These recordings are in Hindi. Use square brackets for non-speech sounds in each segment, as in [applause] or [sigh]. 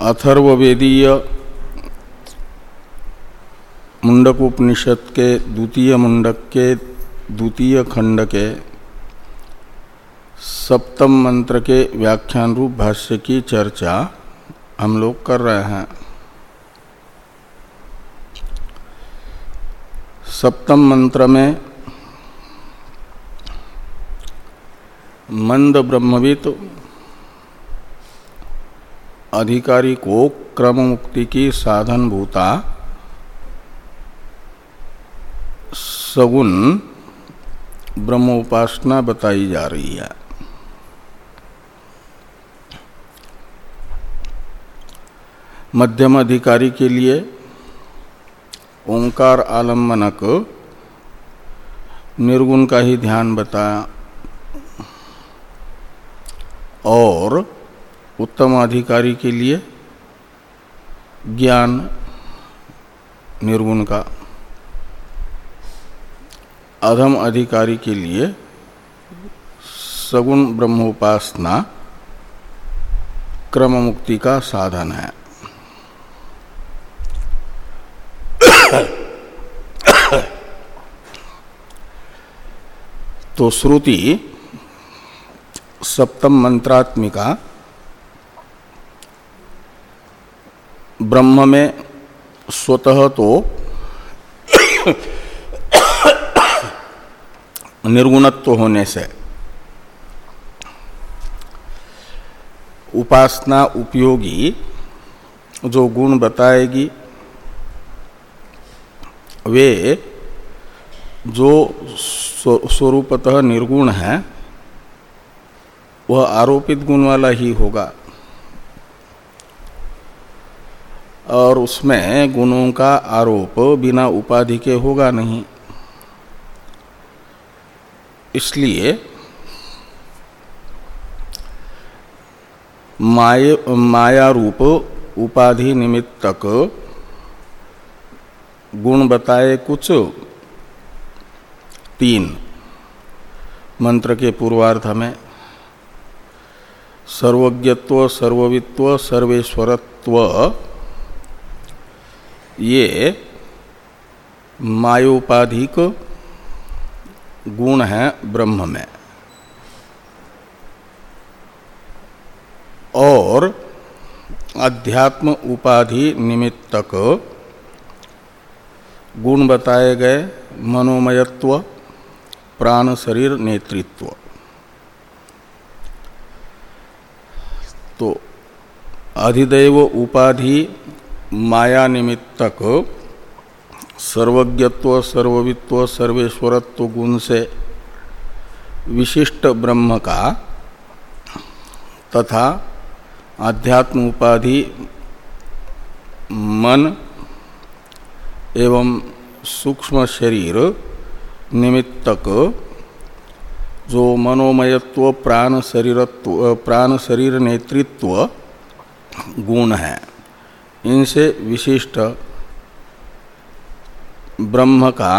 अथर्ववेदीय मुंडक उपनिषद के, द्वितीय मुंडक के, द्वितीय खंड के, सप्तम मंत्र के व्याख्यान रूप भाष्य की चर्चा हम लोग कर रहे हैं। सप्तम मंत्र में मंद ब्रह्मविद अधिकारी को क्रम मुक्ति की साधन भूता सगुण ब्रह्म उपासना बताई जा रही है। मध्यम अधिकारी के लिए ओंकार आलम्बनक निर्गुण का ही ध्यान बताया और उत्तम अधिकारी के लिए ज्ञान निर्गुण का। अधम अधिकारी के लिए सगुण ब्रह्मोपासना क्रम मुक्ति का साधन है। तो श्रुति सप्तम मंत्रात्मिका ब्रह्म में स्वतः तो निर्गुणत्व होने से उपासना उपयोगी जो गुण बताएगी, वे जो स्वरूपतः निर्गुण है, वह आरोपित गुण वाला ही होगा। और उसमें गुणों का आरोप बिना उपाधि के होगा नहीं। इसलिए माय माया रूप उपाधि निमित्तक गुण बताए कुछ। तीन, मंत्र के पूर्वार्ध में, सर्वज्ञत्व, सर्ववित्व, सर्वेश्वरत्व ये मायोपाधिक गुण है ब्रह्म में। और अध्यात्म उपाधि निमित्तक गुण बताए गए मनोमयत्व, प्राण शरीर नेतृत्व। तो अधिदेव उपाधि माया निमित्तक सर्वज्ञत्व, सर्ववित्व, सर्वेश्वरत्व गुण से विशिष्ट ब्रह्म का तथा आध्यात्म उपाधि मन एवं सूक्ष्म शरीर निमित्तक जो मनोमयत्व, प्राण शरीरत्व, प्राण शरीर नेतृत्व गुण है। इनसे विशिष्ट ब्रह्म का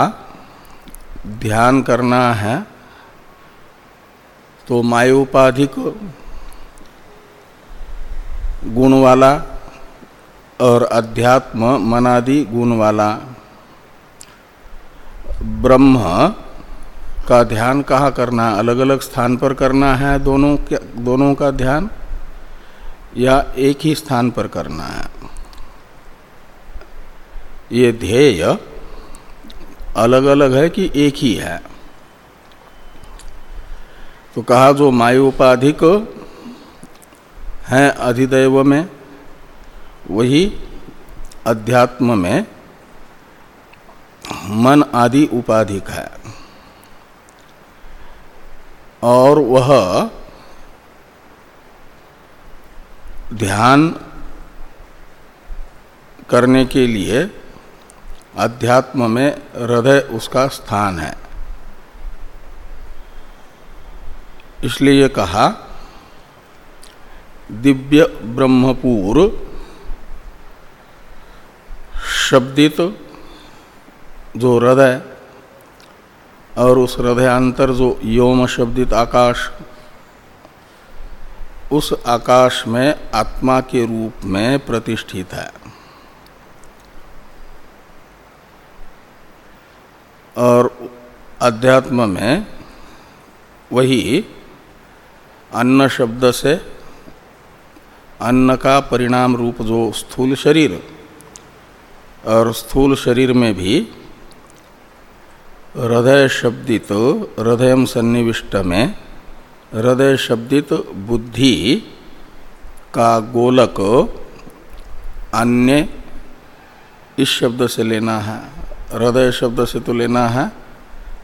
ध्यान करना है तो मायोपाधिक गुण वाला और अध्यात्म मनादि गुण वाला ब्रह्म का ध्यान कहाँ करना है? अलग अलग स्थान पर करना है दोनों दोनों का ध्यान या एक ही स्थान पर करना है? ये ध्येय अलग अलग है कि एक ही है? तो कहा, जो मायोपाधिक है अधिदैव में, वही अध्यात्म में मन आदि उपाधिक है। और वह ध्यान करने के लिए अध्यात्म में हृदय उसका स्थान है। इसलिए कहा, दिव्य ब्रह्मपुर शब्दित जो हृदय और उस हृदयांतर जो योम शब्दित आकाश, उस आकाश में आत्मा के रूप में प्रतिष्ठित है। और अध्यात्म में वही अन्न शब्द से अन्न का परिणाम रूप जो स्थूल शरीर और स्थूल शरीर में भी हृदय शब्दित हृदय सन्निविष्ट में हृदय शब्दित बुद्धि का गोलक अन्य इस शब्द से लेना है। हृदय शब्द से तो लेना है,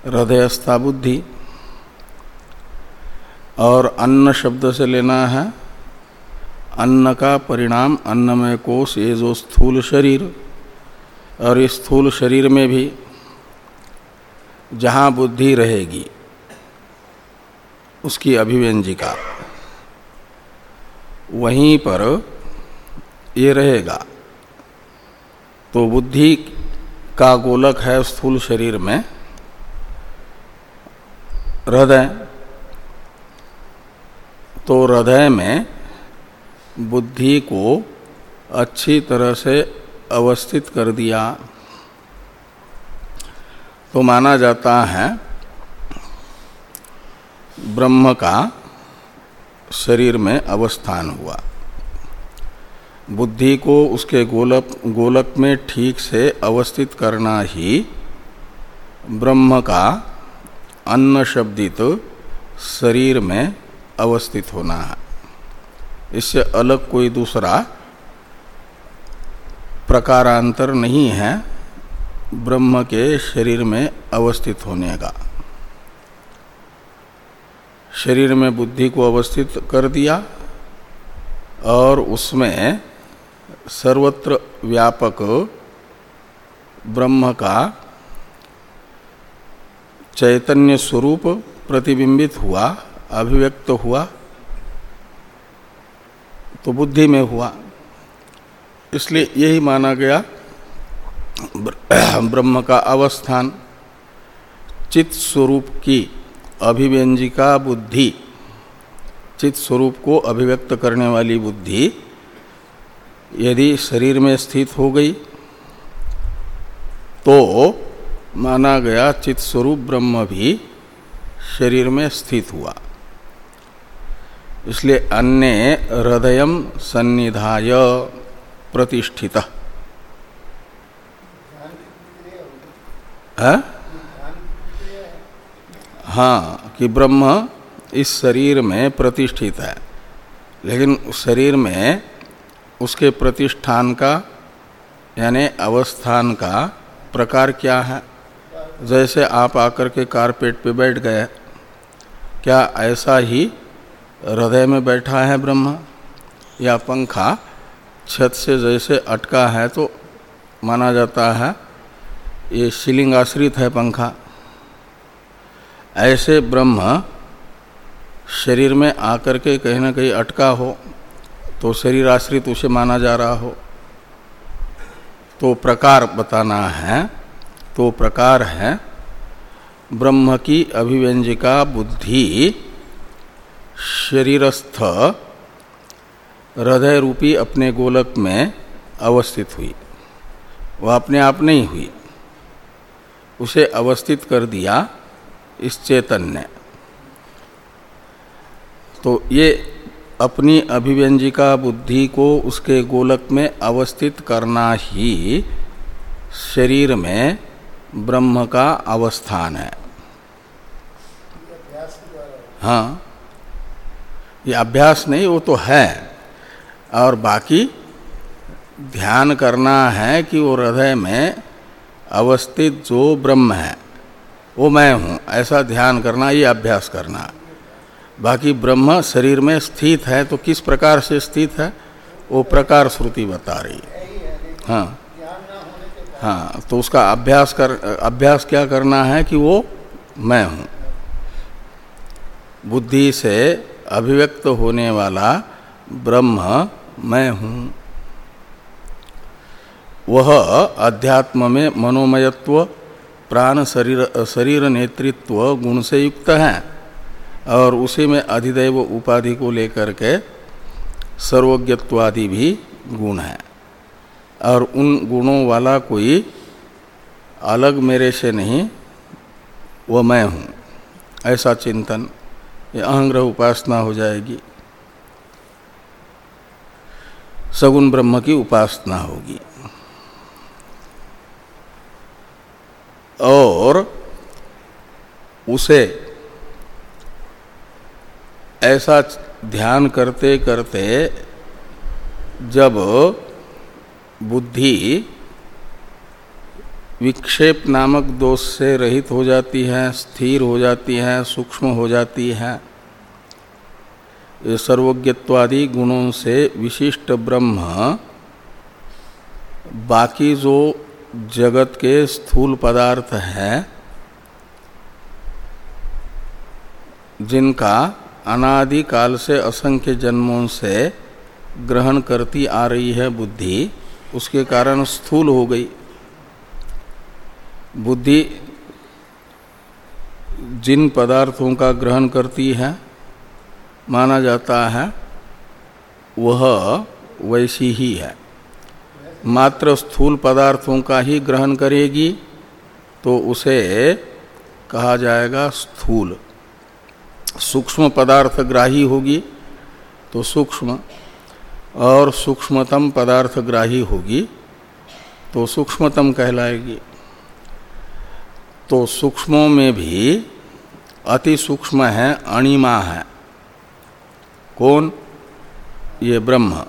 हृदयस्था बुद्धि। और अन्न शब्द से लेना है, अन्न का परिणाम अन्नमय कोष, ये जो स्थूल शरीर, और इस स्थूल शरीर में भी जहाँ बुद्धि रहेगी, उसकी अभिव्यंजिका, वहीं पर ये रहेगा। तो बुद्धि का गोलक है स्थूल शरीर में। हृदय। तो हृदय में बुद्धि को अच्छी तरह से अवस्थित कर दिया। तो माना जाता है, ब्रह्म का शरीर में अवस्थान हुआ। बुद्धि को उसके गोलक गोलक में ठीक से अवस्थित करना ही ब्रह्म का अन्न शब्दित शरीर में अवस्थित होना है। इससे अलग कोई दूसरा प्रकारांतर नहीं है ब्रह्म के शरीर में अवस्थित होने का। शरीर में बुद्धि को अवस्थित कर दिया और उसमें सर्वत्र व्यापक ब्रह्म का चैतन्य स्वरूप प्रतिबिंबित हुआ, अभिव्यक्त हुआ तो बुद्धि में हुआ। इसलिए यही माना गया [clears throat] ब्रह्म का अवस्थान चित स्वरूप की अभिव्यंजिका बुद्धि चित स्वरूप को अभिव्यक्त करने वाली बुद्धि यदि शरीर में स्थित हो गई तो माना गया चित स्वरूप ब्रह्म भी शरीर में स्थित हुआ। इसलिए अन्य हृदय सन्निधाय प्रतिष्ठित। है? हाँ कि ब्रह्म इस शरीर में प्रतिष्ठित है, लेकिन शरीर में उसके प्रतिष्ठान का, यानी अवस्थान का प्रकार क्या है? जैसे आप आकर के कारपेट पे बैठ गए, क्या ऐसा ही हृदय में बैठा है ब्रह्म? या पंखा छत से जैसे अटका है तो माना जाता है ये शिलिंग आश्रित है पंखा। ऐसे ब्रह्म शरीर में आकर के कहीं ना कहीं अटका हो तो शरीर आश्रित उसे माना जा रहा हो। तो प्रकार बताना है तो प्रकार है, ब्रह्म की अभिव्यंजिका बुद्धि शरीरस्थ हृदय रूपी अपने गोलक में अवस्थित हुई। वह अपने आप नहीं हुई। उसे अवस्थित कर दिया इस चेतन ने। तो ये अपनी अभिव्यंजिका बुद्धि को उसके गोलक में अवस्थित करना ही शरीर में ब्रह्म का अवस्थान है। हाँ। ये अभ्यास नहीं, वो तो है। और बाकी ध्यान करना है कि वो हृदय में अवस्थित जो ब्रह्म है, वो मैं हूँ। ऐसा ध्यान करना, ये अभ्यास करना। बाकी ब्रह्म शरीर में स्थित है तो किस प्रकार से स्थित है? वो प्रकार श्रुति बता रही है। हाँ। हाँ तो उसका अभ्यास कर, अभ्यास क्या करना है कि वो मैं हूँ। बुद्धि से अभिव्यक्त होने वाला ब्रह्म मैं हूँ। वह अध्यात्म में मनोमयत्व, प्राण शरीर शरीर नेतृत्व, गुण से युक्त है। और उसी में अधिदैव उपाधि को लेकर के सर्वज्ञत्वादि भी गुण है। और उन गुणों वाला कोई अलग मेरे से नहीं वो मैं हूँ। ऐसा चिंतन, ये अहंग्रह उपासना हो जाएगी। सगुण ब्रह्म की उपासना होगी। और उसे ऐसा ध्यान करते करते जब बुद्धि विक्षेप नामक दोष से रहित हो जाती है, स्थिर हो जाती है, सूक्ष्म हो जाती है सर्वज्ञत्वादि गुणों से विशिष्ट ब्रह्म बाकी जो जगत के स्थूल पदार्थ हैं, जिनका अनादि काल से असंख्य जन्मों से ग्रहण करती आ रही है बुद्धि। उसके कारण स्थूल हो गई। बुद्धि जिन पदार्थों का ग्रहण करती है, माना जाता है, वह वैसी ही है। मात्र स्थूल पदार्थों का ही ग्रहण करेगी तो उसे कहा जाएगा स्थूल। सूक्ष्म पदार्थ ग्राही होगी तो सूक्ष्म, और सूक्ष्मतम पदार्थ ग्राही होगी तो सूक्ष्मतम कहलाएगी। तो सूक्ष्मों में भी अति सूक्ष्म है, अणिमा है। कौन? ये ब्रह्म।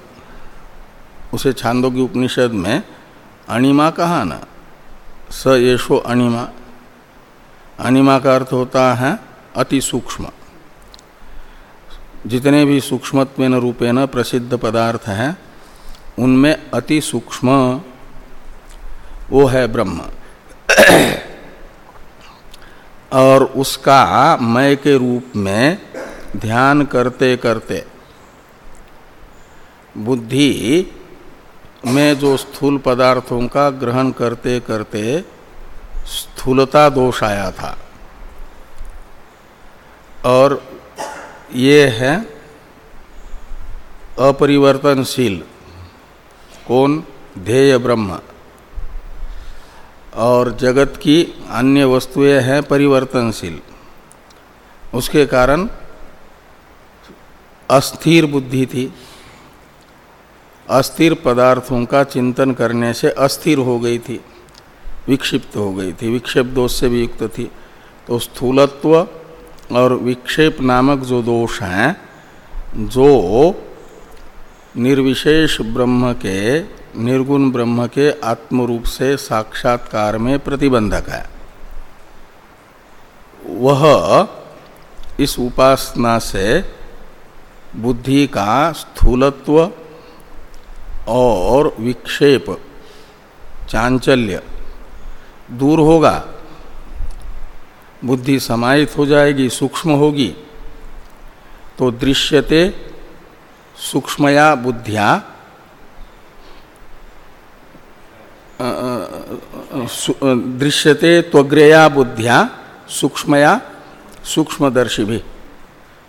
उसे छांदोग्य उपनिषद में अणिमा कहा ना? स येषो अणिमा। अणिमा का अर्थ होता है अति सूक्ष्म। जितने भी सूक्ष्मत्वेन रूपेण प्रसिद्ध पदार्थ हैं, उनमें अति सूक्ष्म वो है ब्रह्म। और उसका मय के रूप में ध्यान करते करते बुद्धि में जो स्थूल पदार्थों का ग्रहण करते करते स्थूलता दोष आया था। और ये है अपरिवर्तनशील। कौन? ध्येय ब्रह्म। और जगत की अन्य वस्तुएँ हैं परिवर्तनशील। उसके कारण अस्थिर बुद्धि थी। अस्थिर पदार्थों का चिंतन करने से अस्थिर हो गई थी, विक्षिप्त हो गई थी विक्षेप दोष से भी युक्त थी। तो स्थूलत्व और विक्षेप नामक जो दोष हैं, जो निर्विशेष ब्रह्म के, निर्गुण ब्रह्म के आत्मरूप से साक्षात्कार में प्रतिबंधक है। वह इस उपासना से बुद्धि का स्थूलत्व और विक्षेप, चांचल्य दूर होगा। बुद्धि समाहित हो जाएगी, सूक्ष्म होगी तो दृश्यते सूक्ष्मया बुद्धिया दृश्यते त्वग्रया बुद्धिया, सूक्ष्मया सूक्ष्मदर्शी भी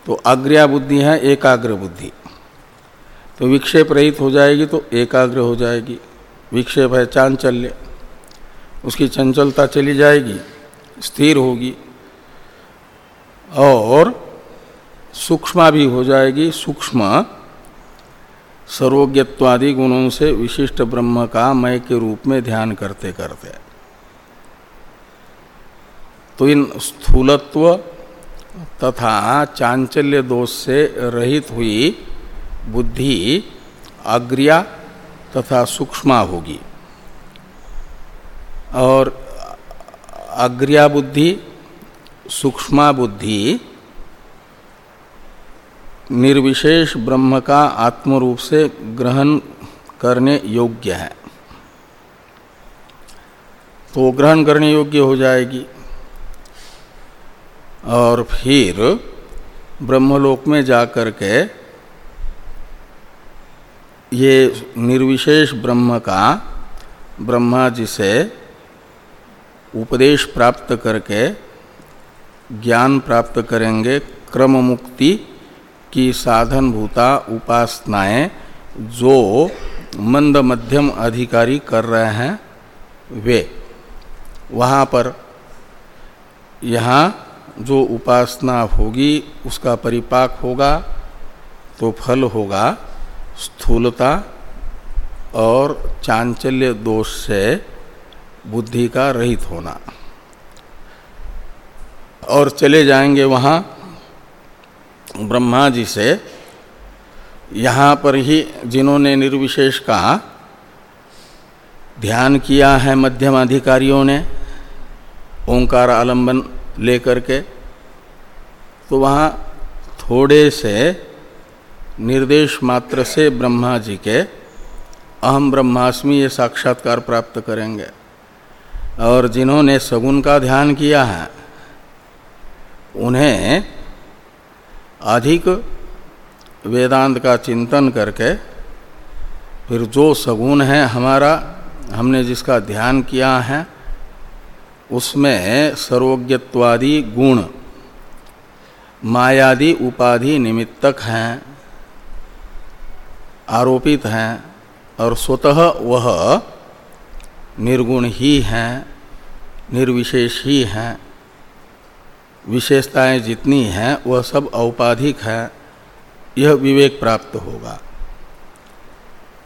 तो अग्रया बुद्धि है, एकाग्र बुद्धि। तो विक्षेप रहित हो जाएगी तो एकाग्र हो जाएगी। विक्षेप है चांचल्य। उसकी चंचलता चली जाएगी स्थिर होगी और सूक्ष्म भी हो जाएगी। सूक्ष्म सर्वज्ञत्वादि गुणों से विशिष्ट ब्रह्म का मय के रूप में ध्यान करते करते। तो इन स्थूलत्व तथा चांचल्य दोष से रहित हुई बुद्धि अग्रिया तथा सूक्ष्मा होगी। और अग्रिया बुद्धि, सूक्ष्मा बुद्धि, निर्विशेष ब्रह्म का आत्म रूप से ग्रहण करने योग्य है। तो ग्रहण करने योग्य हो जाएगी। और फिर ब्रह्मलोक में जाकर के ये निर्विशेष ब्रह्म का ब्रह्मा जी से उपदेश प्राप्त करके, ज्ञान प्राप्त करेंगे क्रम मुक्ति की साधन भूता उपासनाएँ जो मंद मध्यम अधिकारी कर रहे हैं, वे। वहाँ पर यहाँ जो उपासना होगी, उसका परिपाक होगा तो फल होगा, स्थूलता और चांचल्य दोष से बुद्धि का रहित होना। और चले जाएँगे वहाँ ब्रह्मा जी से। यहाँ पर ही जिन्होंने निर्विशेष का ध्यान किया है मध्यम अधिकारियों ने, ओंकार आलंबन लेकर के तो वहाँ थोड़े से निर्देश मात्र से ब्रह्मा जी के अहम ब्रह्मास्मि ये साक्षात्कार प्राप्त करेंगे। और जिन्होंने सगुण का ध्यान किया है, उन्हें अधिक वेदांत का चिंतन करके फिर जो सगुण है हमारा, हमने जिसका ध्यान किया है, उसमें सर्वज्ञत्वादि गुण, मायादि उपाधि निमित्तक हैं, आरोपित हैं, और स्वतः वह निर्गुण ही हैं, निर्विशेष ही हैं। विशेषताएँ जितनी हैं, वह सब औपाधिक है। यह विवेक प्राप्त होगा।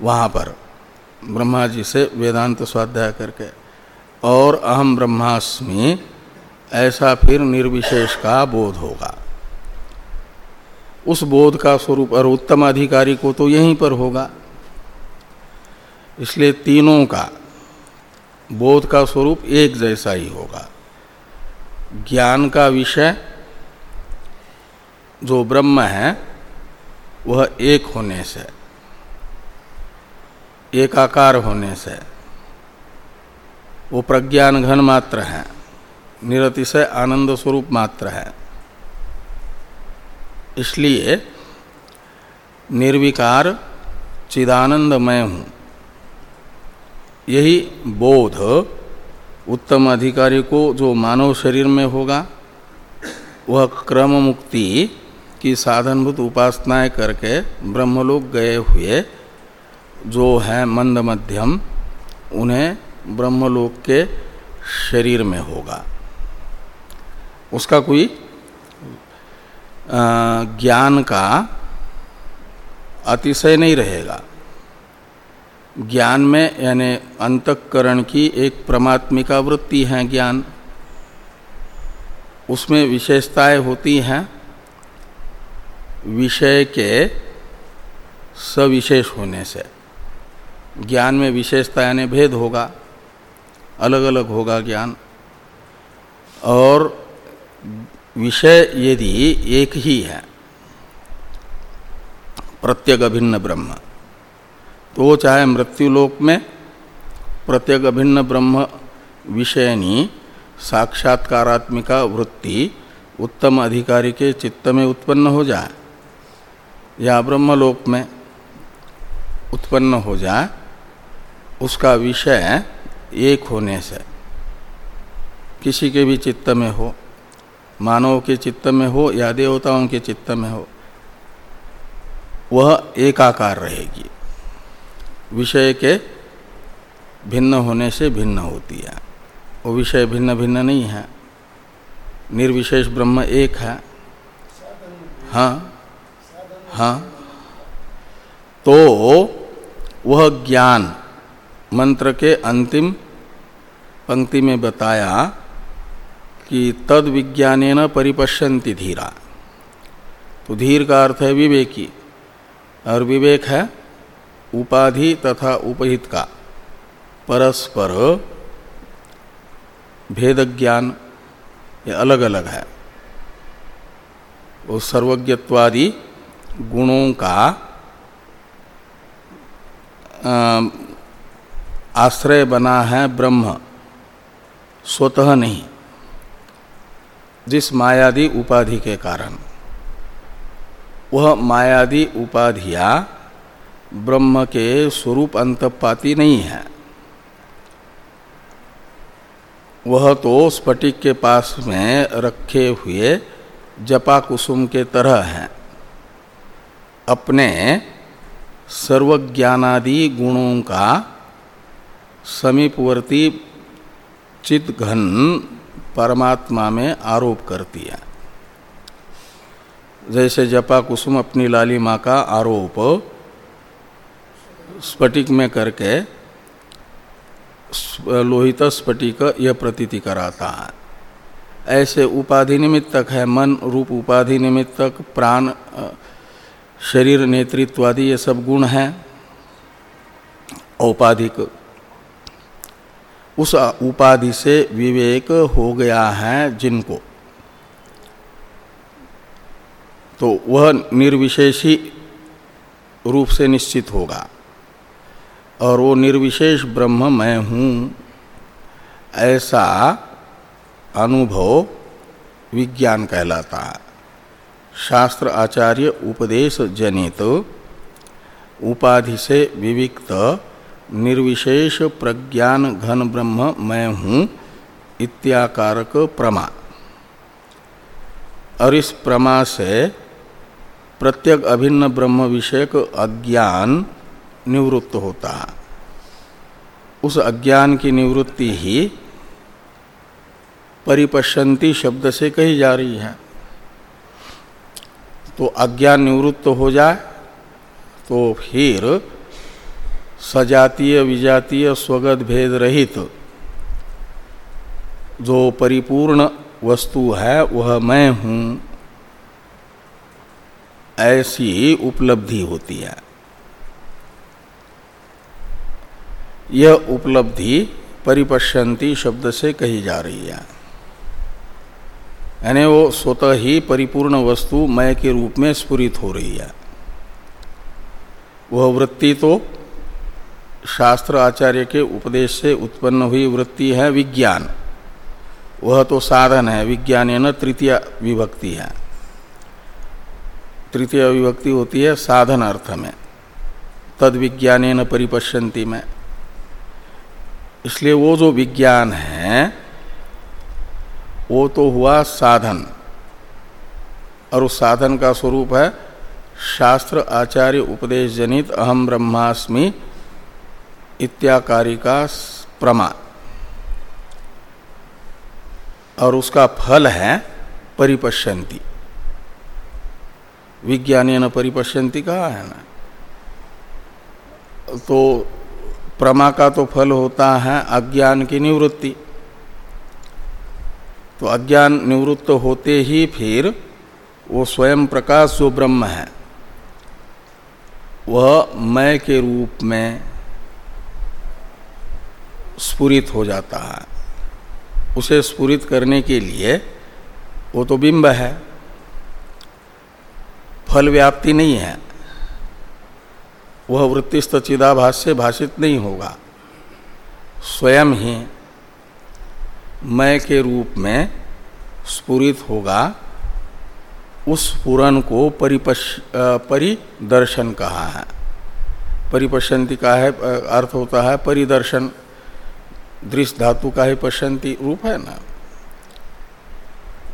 वहाँ पर ब्रह्मा जी से वेदांत स्वाध्याय करके, और अहम ब्रह्मास्मि, ऐसा फिर निर्विशेष का बोध होगा। उस बोध का स्वरूप, और उत्तम अधिकारी को तो यहीं पर होगा। इसलिए तीनों का बोध का स्वरूप एक जैसा ही होगा। ज्ञान का विषय जो ब्रह्म है, वह एक होने से, एकाकार होने से, वो प्रज्ञान घन मात्र है, निरतिशय आनंद स्वरूप मात्र है। इसलिए निर्विकार चिदानंद चिदानंदमय हूँ। यही बोध उत्तम अधिकारी को जो मानव शरीर में होगा, वह क्रम मुक्ति की साधनभूत उपासनाएँ करके ब्रह्मलोक गए हुए जो है मंद मध्यम, उन्हें ब्रह्मलोक के शरीर में होगा। उसका कोई ज्ञान का अतिशय नहीं रहेगा। ज्ञान में, यानी अंतकरण की एक परमात्मिका वृत्ति है ज्ञान। उसमें विशेषताएँ होती हैं। विषय के सविशेष होने से। ज्ञान में विशेषता, यानी भेद होगा अलग अलग होगा ज्ञान। और विषय यदि एक ही है, प्रत्येक अभिन्न ब्रह्म। तो चाहे मृत्युलोक में प्रत्येक अभिन्न ब्रह्म विषयनी साक्षात्कारात्मिका वृत्ति उत्तम अधिकारी के चित्त में उत्पन्न हो जाए, या ब्रह्मलोक में उत्पन्न हो जाए, उसका विषय एक होने से किसी के भी चित्त में हो, मानव के चित्त में हो, या देवताओं के चित्त में हो, वह एकाकार रहेगी। विषय के भिन्न होने से भिन्न होती है। वो विषय भिन्न भिन्न नहीं है। निर्विशेष ब्रह्म एक है। हाँ। हाँ। तो वह ज्ञान मंत्र के अंतिम पंक्ति में बताया कि तद विज्ञान परिपश्यंति धीरा। तो धीर का अर्थ है विवेकी। और विवेक है उपाधि तथा उपहित का परस्पर भेद ज्ञान ये अलग अलग है। वो सर्वज्ञत्वादि गुणों का आश्रय बना है ब्रह्म, स्वतः नहीं, जिस मायादि उपाधि के कारण। वह मायादि उपाधियाँ ब्रह्म के स्वरूप अंतपाती नहीं है। वह तो स्फटिक के पास में रखे हुए जपा कुसुम के तरह है। अपने सर्वज्ञानादि गुणों का समीपवर्ती चित घन परमात्मा में आरोप करती है। जैसे जपा कुसुम अपनी लाली माँ का आरोप स्फटिक में करके लोहित स्फटिक यह प्रतीति कराता है। ऐसे उपाधि निमित्तक है, मन, रूप उपाधि निमित्तक, प्राण शरीर नेतृत्व आदि ये सब गुण हैं। औपाधिक। उस उपाधि से विवेक हो गया है जिनको। तो वह निर्विशेषी रूप से निश्चित होगा। और वो निर्विशेष ब्रह्म मैं हूँ। ऐसा अनुभव विज्ञान कहलाता है। शास्त्र आचार्य उपदेश जनित उपाधि से विविक्त निर्विशेष प्रज्ञान घन ब्रह्म मैं हूँ इत्याकारक प्रमा। और इस प्रमा से प्रत्येक अभिन्न ब्रह्म विषयक अज्ञान निवृत्त होता। है उस अज्ञान की निवृत्ति ही परिपश्यंती शब्द से कही जा रही है। तो अज्ञान निवृत्त हो जाए तो फिर सजातीय, विजातीय, स्वगत, भेद रहित जो परिपूर्ण वस्तु है, वह मैं हूँ, ऐसी उपलब्धि होती है। यह उपलब्धि परिपश्यंती शब्द से कही जा रही है। यानी वो स्वतः ही परिपूर्ण वस्तु मय के रूप में स्फुरित हो रही है। वह वृत्ति तो शास्त्र आचार्य के उपदेश से उत्पन्न हुई वृत्ति है विज्ञान। वह तो साधन है, विज्ञान न तृतीय विभक्ति है। तृतीय विभक्ति होती है साधन अर्थ में तद विज्ञान परिपश्यंती में। इसलिए वो जो विज्ञान है, वो तो हुआ साधन। और उस साधन का स्वरूप है शास्त्र आचार्य उपदेश जनित अहम ब्रह्मास्मि इत्याकारी का प्रमाण और उसका फल है परिपश्यंती। विज्ञानी न परिपश्यंती कहा है ना? तो प्रमा का तो फल होता है अज्ञान की निवृत्ति। तो अज्ञान निवृत्त होते ही फिर वो स्वयं प्रकाश जो ब्रह्म है। वह मय के रूप में स्फुरित हो जाता है। उसे स्फुरित करने के लिए वो तो बिंब है। फल व्याप्ति नहीं है। वह वृत्तिस्त चिदाभास से भाषित नहीं होगा। स्वयं ही मय के रूप में स्फुरित होगा। उस पुरन को परिपश परिदर्शन कहा है। परिपश्यंती का है अर्थ होता है परिदर्शन। दृश्य धातु का ही पश्यंती रूप है ना?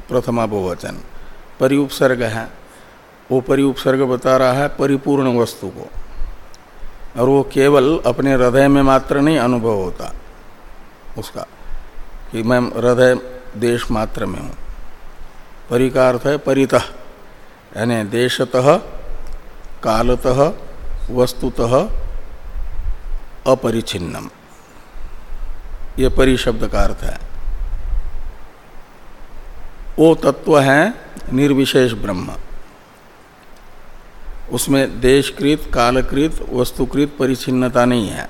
प्रथमा बहुवचन। परिउपसर्ग है। वो परिउपसर्ग बता रहा है परिपूर्ण वस्तु को। और वो केवल अपने हृदय में मात्र नहीं, अनुभव होता। उसका कि मैं हृदय देश मात्र में हूँ। परि का अर्थ है परितः, यानी देशतः, कालतः, वस्तुतः अपरिचिन्नम ये परिशब्द का अर्थ है। वो तत्व है निर्विशेष ब्रह्म। उसमें देशकृत, कालकृत, वस्तुकृत परिचिन्नता नहीं है।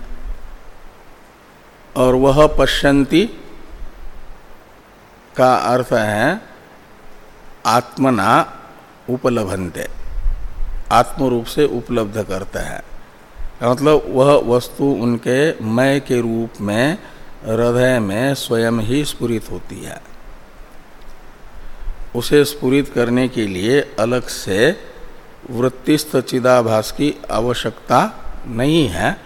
और वह पश्यंती का अर्थ है, आत्मना उपलब्धते आत्म रूप से उपलब्ध करता है। मतलब वह वस्तु उनके मय के रूप में, हृदय में स्वयं ही स्फुरित होती है। उसे स्फुरित करने के लिए अलग से वृत्तिस्थ चिदाभास की आवश्यकता नहीं है।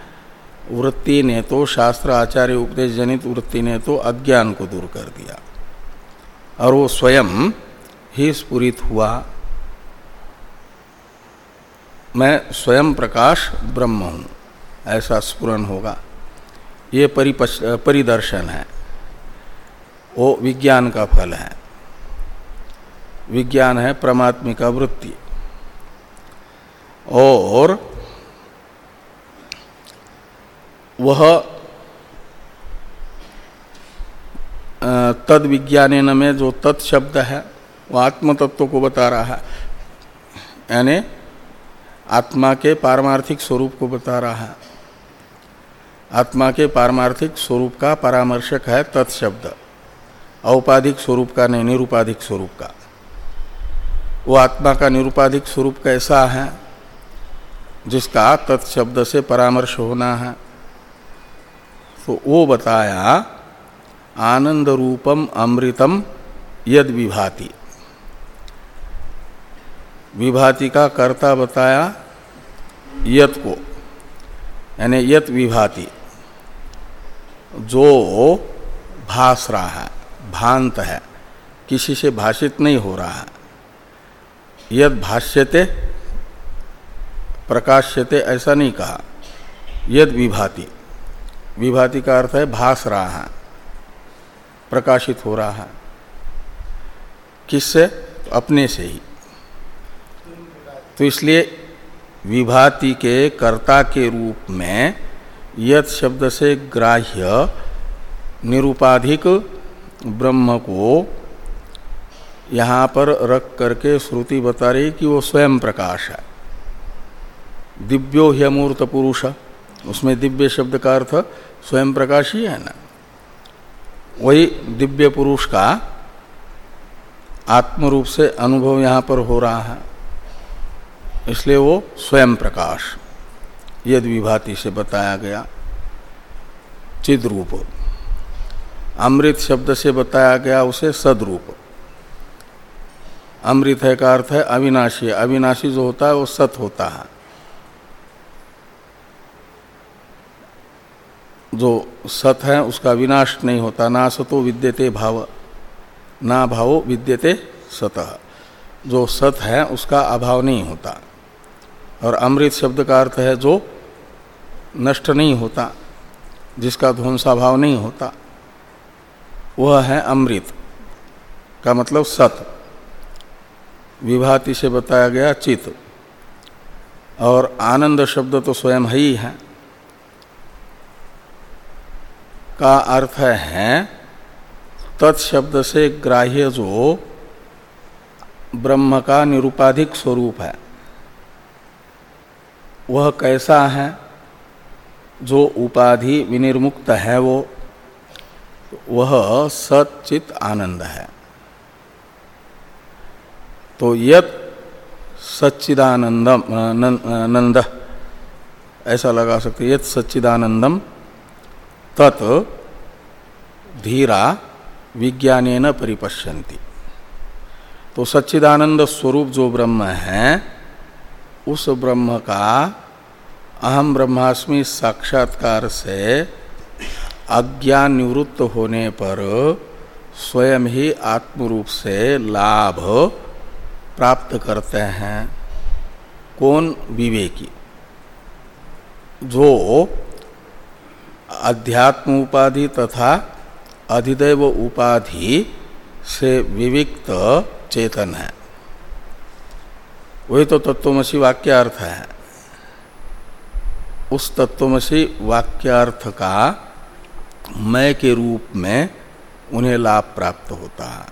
वृत्ति ने तो शास्त्र आचार्य उपदेश जनित वृत्ति ने तो अज्ञान को दूर कर दिया। और वो स्वयं ही स्फुरित हुआ। मैं स्वयं प्रकाश ब्रह्म हूँ, ऐसा स्पुरन होगा। ये परिपश, परिदर्शन है। वो विज्ञान का फल है। विज्ञान है परमात्मिका वृत्ति और वह तद विज्ञान में जो तत्शब्द है, वह आत्म तत्व को बता रहा है। यानी आत्मा के पारमार्थिक स्वरूप को बता रहा है। आत्मा के पारमार्थिक स्वरूप का परामर्शक है तत्शब्द। औपाधिक स्वरूप का नहीं, निरूपाधिक स्वरूप का। वो आत्मा का निरूपाधिक स्वरूप कैसा है? जिसका तत्शब्द से परामर्श होना है। तो वो बताया आनंद रूपम अमृतम यद विभाति। विभाति का कर्ता बताया, यत को, यानी यत विभाति, जो भास रहा है, भांत है, किसी से भाषित नहीं हो रहा है। यद भाष्यते प्रकाश्यते, ऐसा नहीं कहा। यद विभाति। विभाति का अर्थ है भास रहा है, प्रकाशित हो रहा है। किससे? तो अपने से ही। तो इसलिए विभाति के कर्ता के रूप में यथ शब्द से ग्राह्य निरुपाधिक ब्रह्म को यहाँ पर रख करके श्रुति बता रही कि वो स्वयं प्रकाश है। दिव्यो ह्यमूर्त पुरुष उसमें दिव्य शब्द का अर्थ स्वयं प्रकाश ही है ना। वही दिव्य पुरुष का आत्म रूप से अनुभव यहाँ पर हो रहा है। इसलिए वो स्वयं प्रकाश यद विभाति से बताया गया। चिद्रूप। अमृत शब्द से बताया गया उसे सदरूप। अमृत है का अर्थ है अविनाशी। अविनाशी जो होता है वो सत होता है। जो सत है, उसका विनाश नहीं होता। ना सतो विद्यते भाव, ना भावो विद्यते सतः। जो सत है, उसका अभाव नहीं होता। और अमृत शब्द का अर्थ है जो नष्ट नहीं होता, जिसका ध्वंसाभाव नहीं होता, वह है अमृत का मतलब सत। विभाति से बताया गया चित और आनंद शब्द तो स्वयं ही है। का अर्थ है तत्शब्द से ग्राह्य जो ब्रह्म का निरुपाधिक स्वरूप है, वह कैसा है, जो उपाधि विनिर्मुक्त है वो, वह सचित आनंद है। तो यत सच्चिदानंदम नंद, ऐसा लगा सकते यत सच्चिदानंदम तत् धीरा विज्ञान परिपश्यन्ति। तो सच्चिदानंद स्वरूप जो ब्रह्म है, उस ब्रह्म का अहम ब्रह्मास्मि साक्षात्कार से अज्ञान निवृत्त होने पर स्वयं ही आत्म रूप से लाभ प्राप्त करते हैं। कौन विवेकी? जो अध्यात्म उपाधि तथा अधिदैव उपाधि से विविक्त चेतन है। वही तो तत्वमसी वाक्यार्थ है। उस तत्वमसी वाक्यार्थ का मय के रूप में उन्हें लाभ प्राप्त होता है।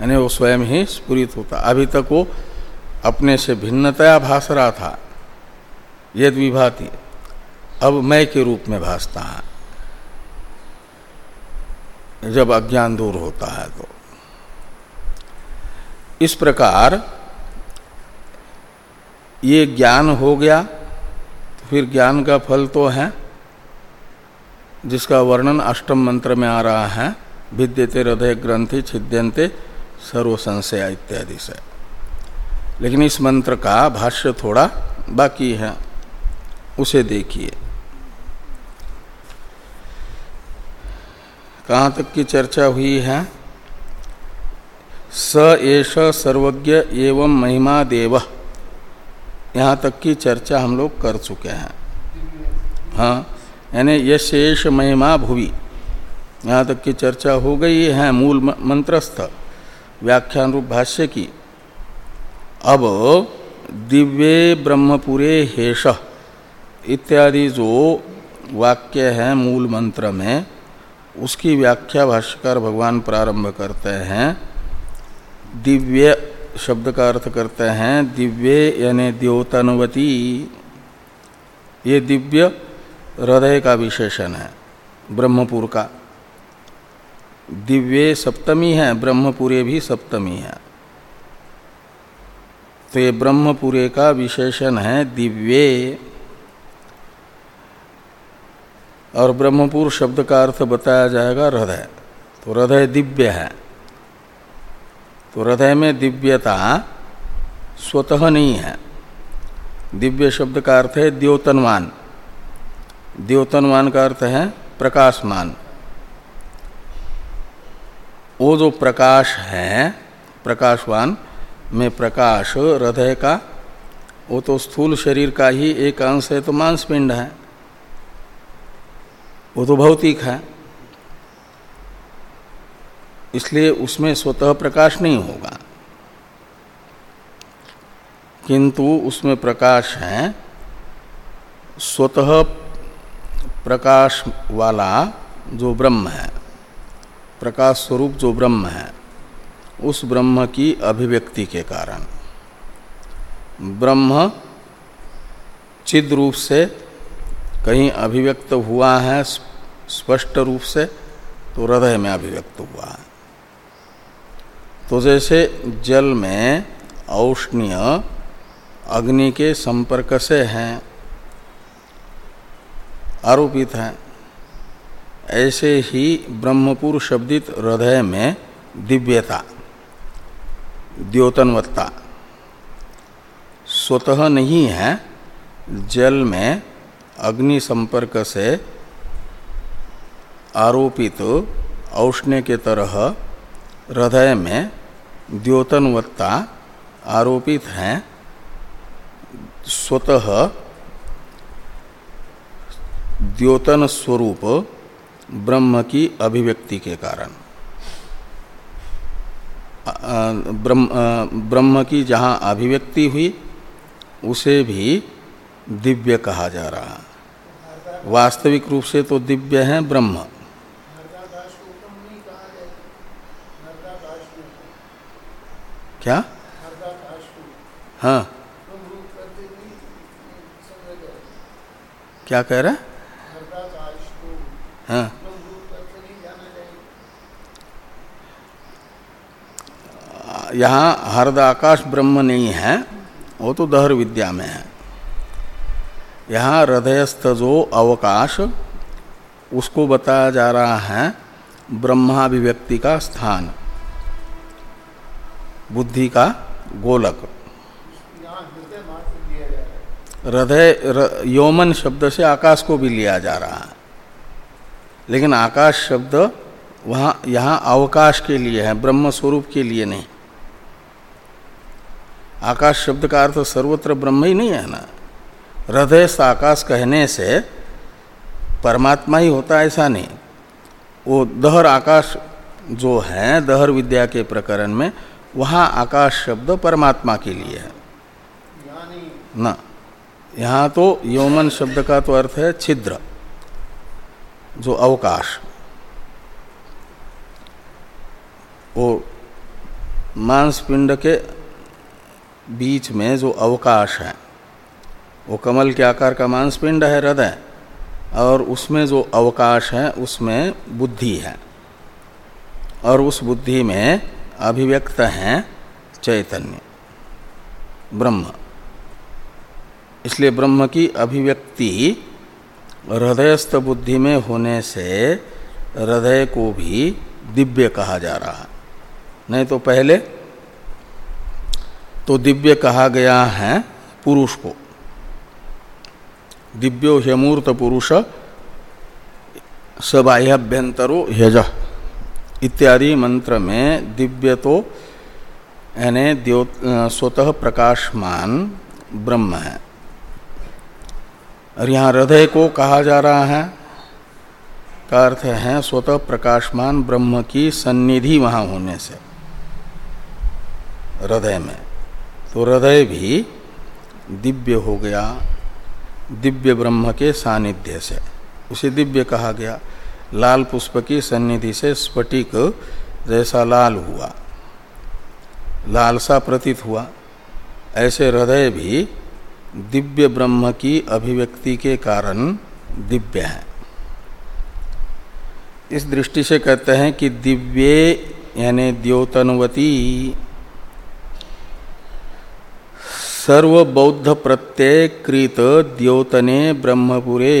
यानी वो स्वयं ही स्फुरित होता अभी तक वो अपने से भिन्नतया भास रहा था। यद विभाति। अब मैं के रूप में भासता है। जब अज्ञान दूर होता है तो। इस प्रकार ये ज्ञान हो गया तो फिर ज्ञान का फल तो है, जिसका वर्णन अष्टम मंत्र में आ रहा है, विद्यते हृदय ग्रंथि छिद्यंते सर्व संशया इत्यादि से। लेकिन इस मंत्र का भाष्य थोड़ा बाकी है, उसे देखिए। कहाँ तक की चर्चा हुई है? स एष सर्वज्ञ एवं महिमा देव। यहाँ तक की चर्चा हम लोग कर चुके हैं। हाँ यानी ये शेष महिमा भुवि। यहाँ तक की चर्चा हो गई है मूल मंत्रस्थ। व्याख्यान रूप भाष्य की। अब दिव्य ब्रह्मपुरे हेश इत्यादि जो वाक्य है मूल मंत्र में उसकी व्याख्या भाष्यकार भगवान प्रारंभ करते हैं। दिव्य शब्द का अर्थ करते हैं, दिव्य यानी द्योतनवती। ये दिव्य हृदय का विशेषण है, ब्रह्मपुर का। दिव्य सप्तमी है, ब्रह्मपुरे भी सप्तमी है। तो ये ब्रह्मपुरे का विशेषण है, दिव्य। और ब्रह्मपुर शब्द का अर्थ बताया जाएगा हृदय। तो हृदय दिव्य है। तो हृदय में दिव्यता स्वतः नहीं है। दिव्य शब्द का अर्थ है द्योतनवान। द्योतनवान का अर्थ है प्रकाशमान। वो जो प्रकाश है, प्रकाशवान, में प्रकाश हृदय का, वो तो स्थूल शरीर का ही एक अंश है तो मांसपिंड है। वो तो भौतिक है। इसलिए उसमें स्वतः प्रकाश नहीं होगा। किंतु उसमें प्रकाश है, स्वतः प्रकाश वाला जो ब्रह्म है, प्रकाश स्वरूप जो ब्रह्म है, उस ब्रह्म की अभिव्यक्ति के कारण। ब्रह्म चिद रूप से कहीं अभिव्यक्त हुआ है स्पष्ट रूप से तो हृदय में अभिव्यक्त हुआ है। तो जैसे जल में औष्णीय अग्नि के संपर्क से हैं, आरोपित हैं, ऐसे ही ब्रह्मपुर शब्दित हृदय में दिव्यता, द्योतनवत्ता, स्वतः नहीं है, जल में अग्नि संपर्क से आरोपित औष्ण्य के तरह हृदय में द्योतनवत्ता आरोपित हैं। स्वतः द्योतन स्वरूप ब्रह्म की अभिव्यक्ति के कारण। ब्रह्म, ब्रह्म की जहाँ अभिव्यक्ति हुई उसे भी दिव्य कहा जा रहा। वास्तविक रूप से तो दिव्य है, ब्रह्म। क्या? हाँ। क्या कह रहे हाँ? यहाँ हरद आकाश ब्रह्म नहीं है, वो तो दहर विद्या में है। यहाँ हृदयस्थ जो अवकाश, उसको बताया जा रहा है ब्रह्माभिव्यक्ति का स्थान, बुद्धि का गोलक। हृदय योमन शब्द से आकाश को भी लिया जा रहा है। लेकिन आकाश शब्द वहाँ, यहाँ अवकाश के लिए है, ब्रह्म स्वरूप के लिए नहीं। आकाश शब्द का अर्थ सर्वत्र ब्रह्म ही नहीं है ना? हृदय आकाश कहने से परमात्मा ही होता ऐसा नहीं। वो दहर आकाश जो है, दहर विद्या के प्रकरण में, वहाँ आकाश शब्द परमात्मा के लिए है। ना, यहाँ तो यौमन शब्द का तो अर्थ है छिद्र, जो अवकाश। वो मांसपिंड के बीच में जो अवकाश है वो कमल के आकार का मांसपिंड है हृदय, और उसमें जो अवकाश है, उसमें बुद्धि है। और उस बुद्धि में अभिव्यक्त है चैतन्य, ब्रह्म। इसलिए ब्रह्म की अभिव्यक्ति हृदयस्थ बुद्धि में होने से हृदय को भी दिव्य कहा जा रहा है। नहीं तो पहले तो दिव्य कहा गया है पुरुष को। दिव्यो ह्यमूर्त पुरुष सबाह्यभ्यंतरो ह्यज। इत्यादि मंत्र में दिव्य तो यानी स्वतः प्रकाशमान ब्रह्म है। और यहाँ हृदय को कहा जा रहा है, का अर्थ है स्वतः प्रकाशमान ब्रह्म की सन्निधि वहाँ होने से, हृदय में। तो हृदय भी दिव्य हो गया दिव्य ब्रह्म के सानिध्य से। उसे दिव्य कहा गया। लाल पुष्प की सन्निधि से स्फटिक जैसा लाल हुआ। लाल सा प्रतीत हुआ। ऐसे हृदय भी दिव्य ब्रह्म की अभिव्यक्ति के कारण दिव्य है। इस दृष्टि से कहते हैं कि दिव्य यानी द्योतनवती। सर्वबौद्ध प्रत्यय कृत द्योतने ब्रह्मपुरे।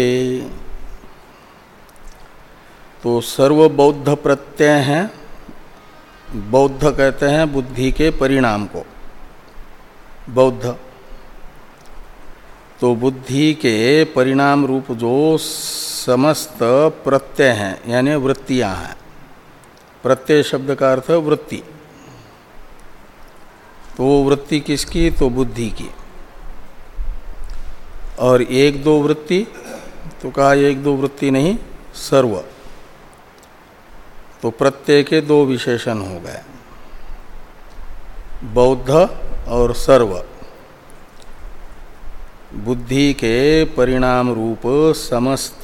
तो सर्व बौद्ध प्रत्यय हैं, बौद्ध कहते हैं बुद्धि के परिणाम को, बौद्ध। तो बुद्धि के परिणाम रूप जो समस्त प्रत्यय हैं, यानी वृत्तियाँ हैं। प्रत्यय शब्द का अर्थ वृत्ति। तो वो वृत्ति किसकी? तो बुद्धि की। और एक दो वृत्ति तो कहा एक दो वृत्ति नहीं, सर्व। तो प्रत्यय के दो विशेषण हो गए। बौद्ध और सर्व। बुद्धि के परिणाम रूप समस्त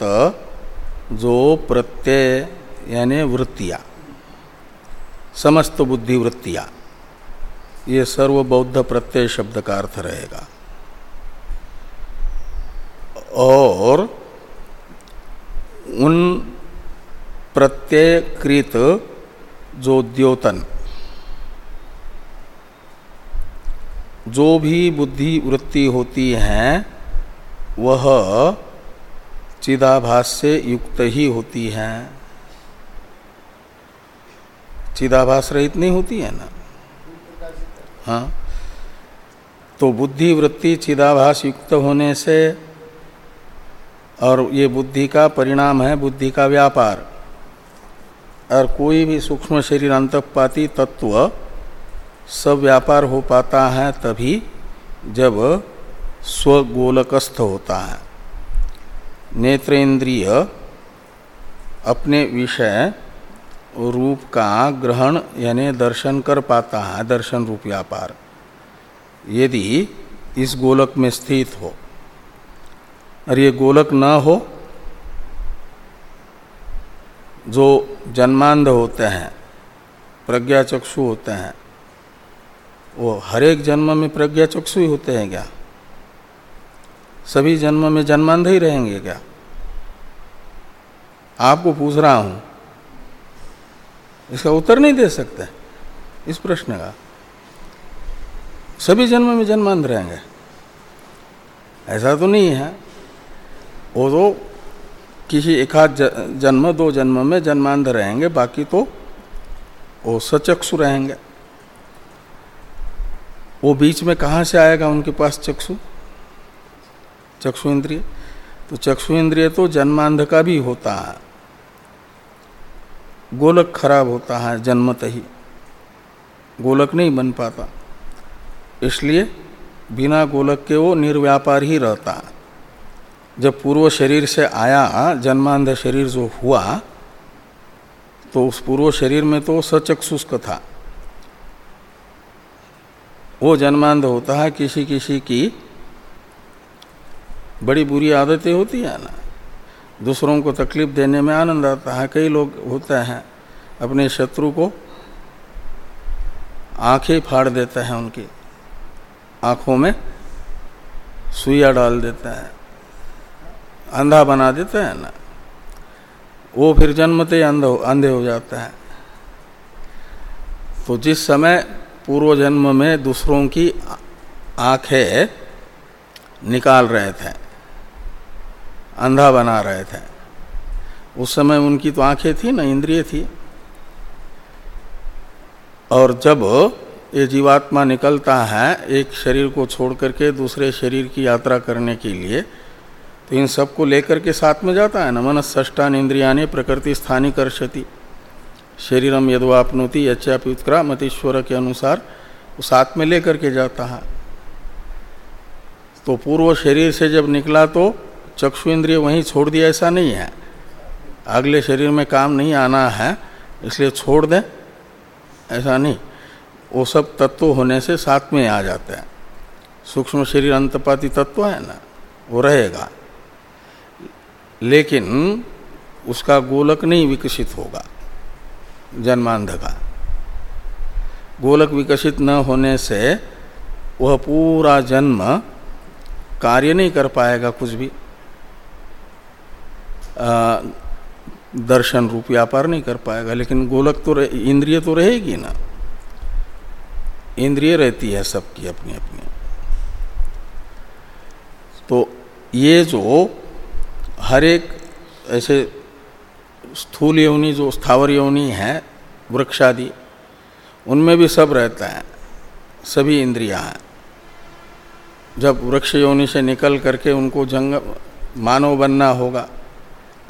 जो प्रत्यय, यानी वृत्तियाँ। समस्त बुद्धि वृत्तियाँ। ये सर्व बौद्ध प्रत्यय शब्द का अर्थ रहेगा। और उन प्रत्ययकृत जो द्योतन, जो भी बुद्धि वृत्ति होती हैं, वह चिदाभास से युक्त ही होती हैं। चिदाभास रहित नहीं होती है ना? हाँ। तो बुद्धि वृत्ति चिदाभास युक्त होने से और ये बुद्धि का परिणाम है, बुद्धि का व्यापार। और कोई भी सूक्ष्म शरीर अंतपाती तत्व सब व्यापार हो पाता है तभी जब स्वगोलकस्थ होता है। नेत्रेंद्रिय अपने विषय रूप का ग्रहण यानी दर्शन कर पाता है, दर्शन रूप व्यापार। यदि इस गोलक में स्थित हो, और ये गोलक न हो, जो जन्मांध होते हैं प्रज्ञा चक्षु होते हैं, वो हर एक जन्म में प्रज्ञा चक्षु ही होते हैं क्या? सभी जन्म में जन्मांध ही रहेंगे क्या? आपको पूछ रहा हूँ इसका उत्तर नहीं दे सकते। इस प्रश्न का। सभी जन्म में जन्मांध रहेंगे। ऐसा तो नहीं है। वो तो किसी एकाध जन्म, दो जन्म में जन्मांध रहेंगे, बाकी तो वो सचक्षु रहेंगे। वो बीच में कहाँ से आएगा उनके पास चक्षु? चक्षु इंद्रिय। तो चक्षु इंद्रिय तो जन्मांध का भी होता है। गोलक खराब होता है, जन्मत ही। गोलक नहीं बन पाता। इसलिए बिना गोलक के वो निर्व्यापार ही रहता। जब पूर्व शरीर से आया, जन्मांध शरीर जो हुआ तो उस पूर्व शरीर में तो सचक्षुष्क था वो जन्मांध होता है किसी किसी की बड़ी बुरी आदतें होती है ना। दूसरों को तकलीफ़ देने में आनंद आता है। कई लोग होते हैं, अपने शत्रु को आँखें फाड़ देते हैं उनकी, आँखों में सुइया डाल देते हैं, अंधा बना देते हैं ना। वो फिर जन्मते अंधे अंधे हो जाते हैं। तो जिस समय पूर्व जन्म में दूसरों की आँखें निकाल रहे थे अंधा बना रहे थे। उस समय उनकी तो आँखें थी ना, इंद्रिय थी। और जब ये जीवात्मा निकलता है, एक शरीर को छोड़ करके दूसरे शरीर की यात्रा करने के लिए तो इन सबको लेकर के साथ में जाता है न मन ष्टान इंद्रिया प्रकृति स्थानी कर्षति। शरीरम यदवापनोति यच्चापि उत्क्रा मतीश्वर के अनुसार वो साथ में लेकर के जाता है। तो पूर्व शरीर से जब निकला तो चक्षु इंद्रिय वहीं छोड़ दिया, ऐसा नहीं है। अगले शरीर में काम नहीं आना है, इसलिए छोड़ दें, ऐसा नहीं। वो सब तत्व होने से साथ में आ जाते हैं। सूक्ष्म शरीर अंतपाती तत्व है ना, वो रहेगा। लेकिन उसका गोलक नहीं विकसित होगा जन्मांध का। गोलक विकसित न होने से वह पूरा जन्म कार्य नहीं कर पाएगा कुछ भी। दर्शन रूप व्यापार नहीं कर पाएगा, लेकिन गोलक तो इंद्रिय तो रहेगी ना। इंद्रिय रहती है सबकी अपनी अपनी तो ये जो हर एक ऐसे स्थूल यौनी, जो स्थावर यौनी है वृक्षादि उनमें भी सब रहता है, सभी इंद्रियाँ हैं। जब वृक्ष योनि से निकल करके उनको जंग, मानव बनना होगा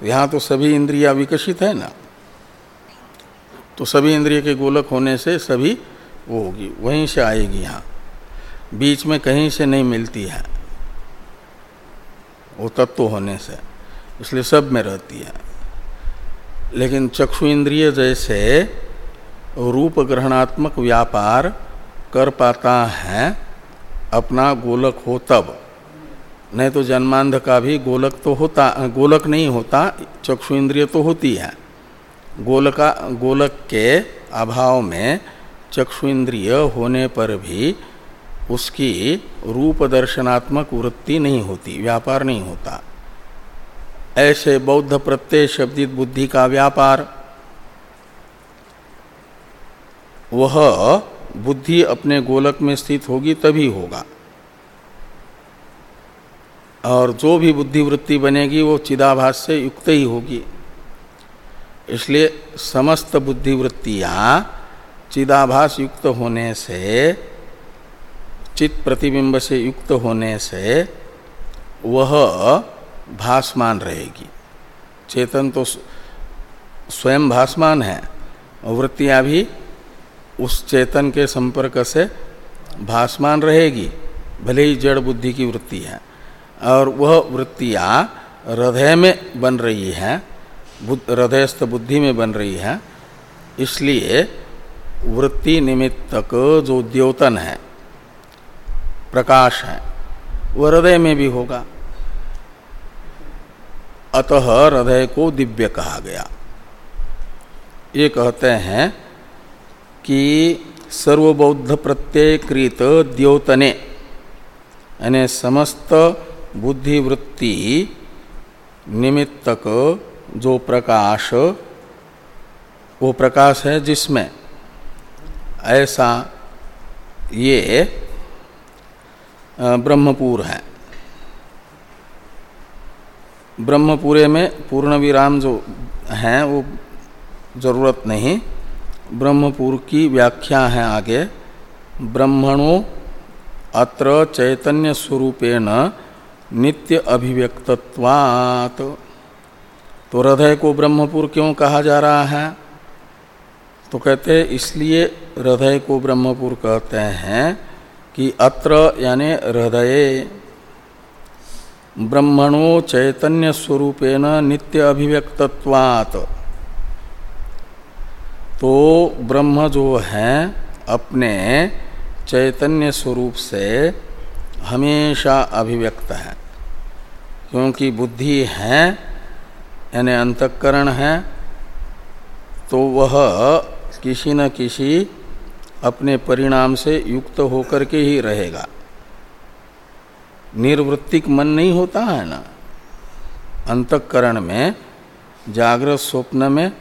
तो यहाँ तो सभी इंद्रिया विकसित है ना। तो सभी इंद्रिय के गोलक होने से सभी वो होगी, वहीं से आएगी यहाँ। बीच में कहीं से नहीं मिलती है। वो तत्व होने से, इसलिए सब में रहती है। लेकिन चक्षु इंद्रिय जैसे रूप ग्रहणात्मक व्यापार कर पाता है, अपना गोलक हो तब। नहीं तो जन्मांध का भी गोलक तो होता, गोलक नहीं होता, चक्षु इंद्रिय तो होती है। गोलका, गोलक के अभाव में चक्षु इंद्रिय होने पर भी उसकी रूप दर्शनात्मक वृत्ति नहीं होती, व्यापार नहीं होता। ऐसे बौद्ध प्रत्यय शब्दित बुद्धि का व्यापार, वह बुद्धि अपने गोलक में स्थित होगी तभी होगा। और जो भी बुद्धि वृत्ति बनेगी वो चिदाभास से युक्त ही होगी। इसलिए समस्त बुद्धि वृत्तियाँ चिदाभास युक्त होने से, चित प्रतिबिंब से युक्त होने से, वह भासमान रहेगी। चेतन तो स्वयं भासमान है, वृत्तियाँ भी उस चेतन के संपर्क से भासमान रहेगी, भले ही जड़ बुद्धि की वृत्ति है। और वह वृत्तियाँ हृदय में बन रही हैं हृदयस्थ बुद्धि में बन रही है, इसलिए वृत्ति निमित्तक जो द्योतन है, प्रकाश है, वह हृदय में भी होगा। अतः हृदय को दिव्य कहा गया। ये कहते हैं कि सर्वबौद्ध प्रत्ययकृत द्योतने, यानी समस्त बुद्धिवृत्ति निमित्तक जो प्रकाश, वो प्रकाश है जिसमें ऐसा ये ब्रह्मपुर है। ब्रह्मपुरे में पूर्ण विराम जो हैं, वो ज़रूरत नहीं। ब्रह्मपुर की व्याख्या है आगे। ब्रह्मणो अत्र चैतन्य स्वरूपेण नित्य अभिव्यक्तत्वात्। तो हृदय को ब्रह्मपुर क्यों कहा जा रहा है? तो कहते इसलिए हृदय को ब्रह्मपुर कहते हैं कि अत्र यानि हृदय ब्रह्मणो चैतन्य स्वरूपेण नित्य अभिव्यक्तत्वात्। तो ब्रह्म जो है, अपने चैतन्य स्वरूप से हमेशा अभिव्यक्त है। क्योंकि बुद्धि है, यानी अंतकरण है तो वह किसी न किसी अपने परिणाम से युक्त होकर के ही रहेगा। निर्वृत्तिक मन नहीं होता है ना? अंतकरण में, जागृत स्वप्न में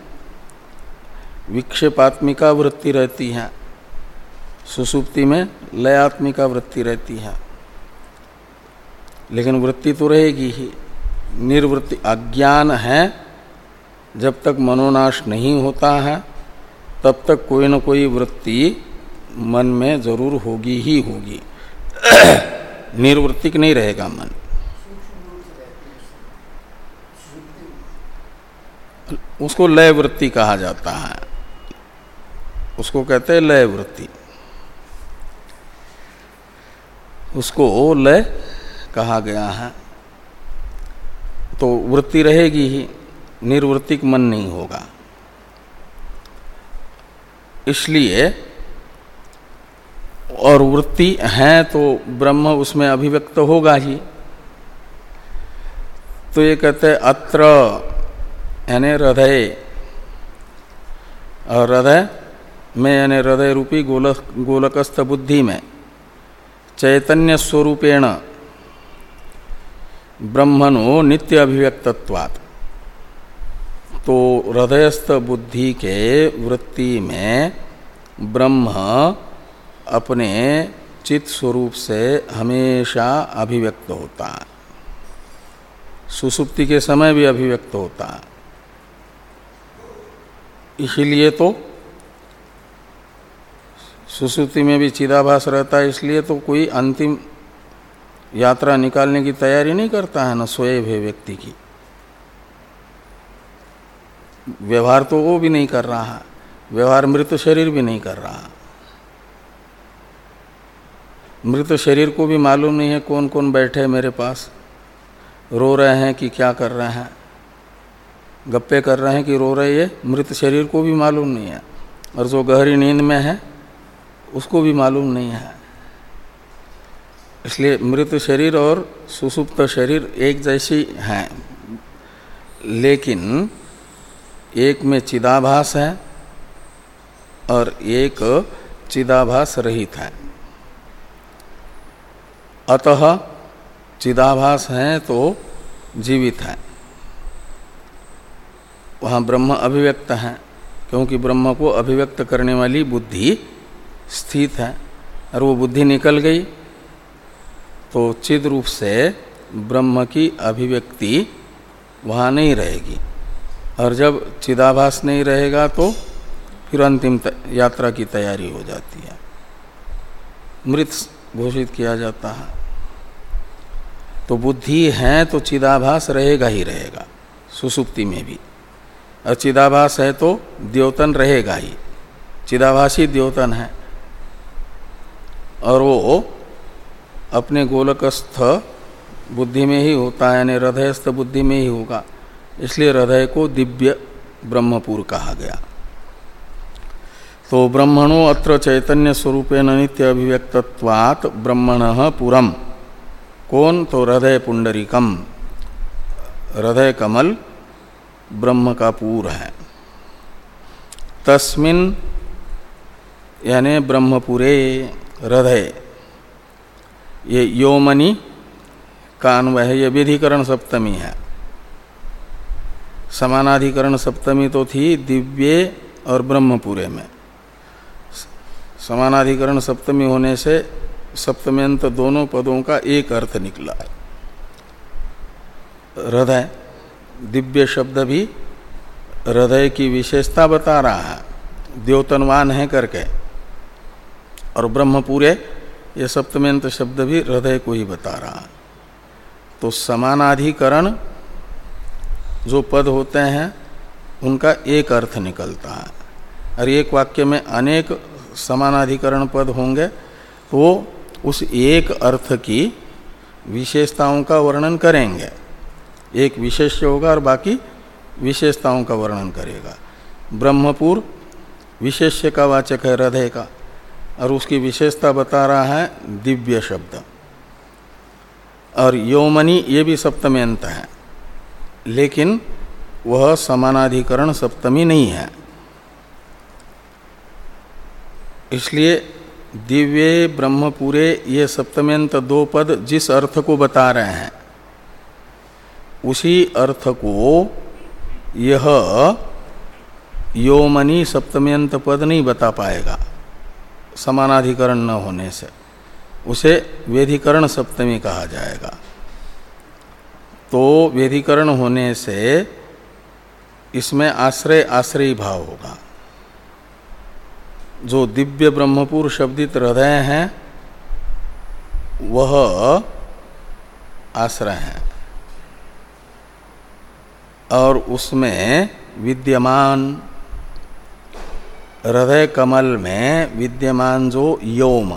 विक्षेपात्मिका वृत्ति रहती है, सुसुप्ति में लयात्मिका वृत्ति रहती है। लेकिन वृत्ति तो रहेगी ही। निर्वृत्ति अज्ञान है। जब तक मनोनाश नहीं होता है, तब तक कोई न कोई वृत्ति मन में ज़रूर होगी ही होगी। [coughs] निर्वृत्तिक नहीं रहेगा मन। उसको लय वृत्ति कहा जाता है। उसको कहते हैं लय वृत्ति। उसको लय कहा गया है तो वृत्ति रहेगी ही निर्वृत्तिक मन नहीं होगा। इसलिए, और वृत्ति है तो ब्रह्म उसमें अभिव्यक्त होगा ही। तो ये कहते अत्र, यानी हृदय। और हृदय में, यानी हृदय रूपी गोलक, गोलकस्थ बुद्धि में, चैतन्य स्वरूपेण ब्रह्मणो नित्य अभिव्यक्तत्वात् तो हृदयस्थ बुद्धि के वृत्ति में ब्रह्म अपने चित स्वरूप से हमेशा अभिव्यक्त होता। है सुसुप्ति के समय भी अभिव्यक्त होता। है इसीलिए तो सुसुप्ति में भी चिदाभास रहता है इसलिए तो कोई अंतिम यात्रा निकालने की तैयारी नहीं करता है ना सोए हुए व्यक्ति की। व्यवहार तो वो भी नहीं कर रहा है। व्यवहार मृत शरीर भी नहीं कर रहा मृत शरीर को भी मालूम नहीं है कौन कौन बैठे मेरे पास। रो रहे हैं कि क्या कर रहे हैं। गप्पे कर रहे हैं कि रो रहे ये मृत शरीर को भी मालूम नहीं है। और जो गहरी नींद में है, उसको भी मालूम नहीं है। इसलिए मृत शरीर और सुसुप्त शरीर एक जैसी हैं। लेकिन एक में चिदाभास है और एक चिदाभास रहित है। अतः चिदाभास है तो जीवित है। वहाँ ब्रह्म अभिव्यक्त है, क्योंकि ब्रह्म को अभिव्यक्त करने वाली बुद्धि स्थित है और वो बुद्धि निकल गई। तो चिद रूप से ब्रह्म की अभिव्यक्ति वहाँ नहीं रहेगी। और जब चिदाभास नहीं रहेगा तो फिर अंतिम यात्रा की तैयारी हो जाती है। मृत घोषित किया जाता है। तो बुद्धि है तो चिदाभास रहेगा ही रहेगा, सुसुप्ति में भी। और चिदाभास है तो द्योतन रहेगा ही। चिदाभासी द्योतन है। और वो अपने गोलकस्थ बुद्धि में ही होता है, यानी हृदयस्थ बुद्धि में ही होगा। इसलिए हृदय को दिव्य ब्रह्मपुर कहा गया। तो ब्रह्मणो अत्र चैतन्य स्वरूपेण नित्य अभिव्यक्तवात ब्रह्मण पुरम। कौन? तो हृदय पुंडरीकम। हृदय कमल, ब्रह्म का पूर है। तस्मिन यानी ब्रह्मपुरे हृदय। ये योमनी का अन्वय है ये विधिकरण सप्तमी है। समानाधिकरण सप्तमी तो थी दिव्य और ब्रह्मपुरे में। समानाधिकरण सप्तमी होने से सप्तम्यंत दोनों पदों का एक अर्थ निकला है। हृदय, दिव्य शब्द भी हृदय की विशेषता बता रहा है। द्योतनवान है करके। और ब्रह्मपुरे ये सप्तम्यंत शब्द भी हृदय को ही बता रहा तो समानाधिकरण जो पद होते हैं, उनका एक अर्थ निकलता है। और एक वाक्य में अनेक समानाधिकरण पद होंगे तो उस एक अर्थ की विशेषताओं का वर्णन करेंगे। एक विशेष होगा और बाकी विशेषताओं का वर्णन करेगा। ब्रह्मपुर विशेष्य का वाचक है, हृदय का। और उसकी विशेषता बता रहा है दिव्य शब्द। और योमनी ये भी सप्तमी अंत है, लेकिन वह समानाधिकरण सप्तमी नहीं है। इसलिए दिव्य ब्रह्मपुरे ये सप्तम्यंत दो पद जिस अर्थ को बता रहे हैं, उसी अर्थ को यह योमनी सप्तम्यंत पद नहीं बता पाएगा। समानाधिकरण न होने से, उसे वेधिकरण सप्तमी कहा जाएगा। तो वेधिकरण होने से इसमें आश्रय आश्रय भाव होगा। जो दिव्य ब्रह्मपुर शब्दित हृदय है, वह आश्रय है। और उसमें विद्यमान हृदय कमल में विद्यमान जो योम।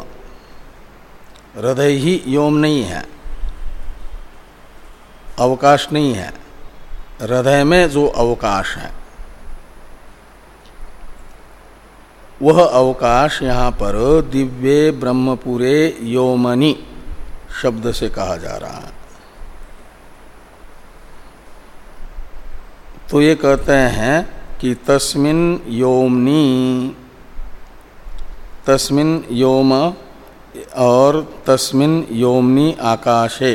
हृदय ही योम नहीं है, अवकाश नहीं है, हृदय में जो अवकाश है। वह अवकाश यहाँ पर दिव्य ब्रह्मपुरे योमनी शब्द से कहा जा रहा है। तो ये कहते हैं कि तस्मिन योमनी, तस्मिन योम और तस्मिन योमनी आकाशे।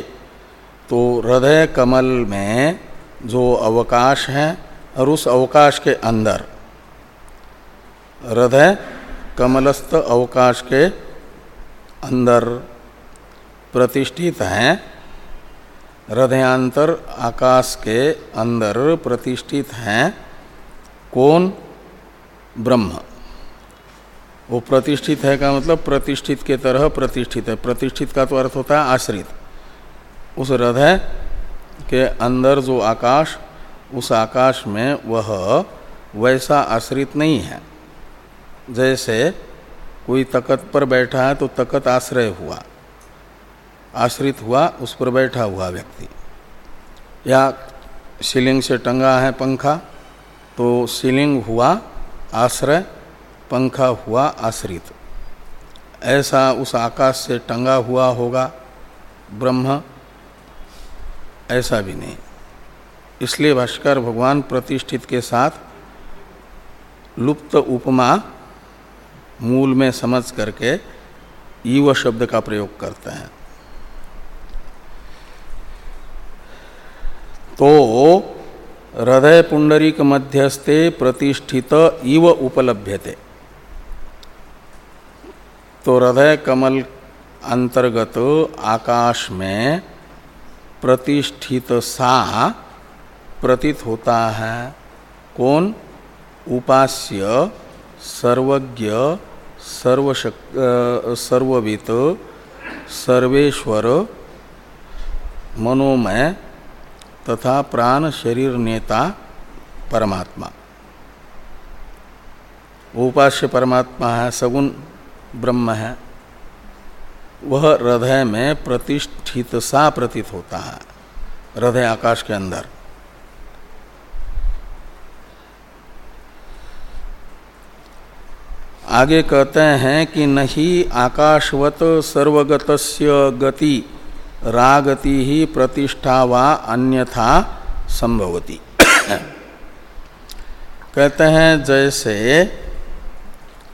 तो हृदय कमल में जो अवकाश है और उस अवकाश के अंदर, हृदय कमलस्थ अवकाश के अंदर प्रतिष्ठित हैं, हृदयांतर आकाश के अंदर प्रतिष्ठित हैं कौन? ब्रह्म। वो प्रतिष्ठित है का मतलब प्रतिष्ठित के तरह प्रतिष्ठित है। प्रतिष्ठित का तो अर्थ होता है आश्रित। उस हृदय के अंदर जो आकाश, उस आकाश में वह वैसा आश्रित नहीं है। जैसे कोई तकत पर बैठा है तो तकत आश्रय हुआ। आश्रित हुआ, उस पर बैठा हुआ व्यक्ति। या सीलिंग से टंगा है पंखा तो सीलिंग हुआ आश्रय, पंखा हुआ आश्रित। ऐसा उस आकाश से टंगा हुआ होगा, ब्रह्म। ऐसा भी नहीं। इसलिए भाष्कर भगवान प्रतिष्ठित के साथ लुप्त उपमा मूल में समझ करके ईव शब्द का प्रयोग करते हैं। तो हृदय पुंडरीक मध्यस्थे प्रतिष्ठित इव उपलभ्यते। तो हृदय कमल अंतर्गत आकाश में प्रतिष्ठित सा प्रतीत होता है। कौन? उपास्य, सर्वज्ञ, सर्वशक सर्ववित, सर्वेश्वर, मनोमय तथा प्राण शरीर नेता परमात्मा। उपास्य परमात्मा है, सगुण ब्रह्म है। वह हृदय में प्रतिष्ठित सा प्रतीत होता है, हृदय आकाश के अंदर। आगे कहते हैं कि नहीं आकाशवत सर्वगतस्य गति रागति ही प्रतिष्ठा व अन्यथा संभवती। कहते हैं जैसे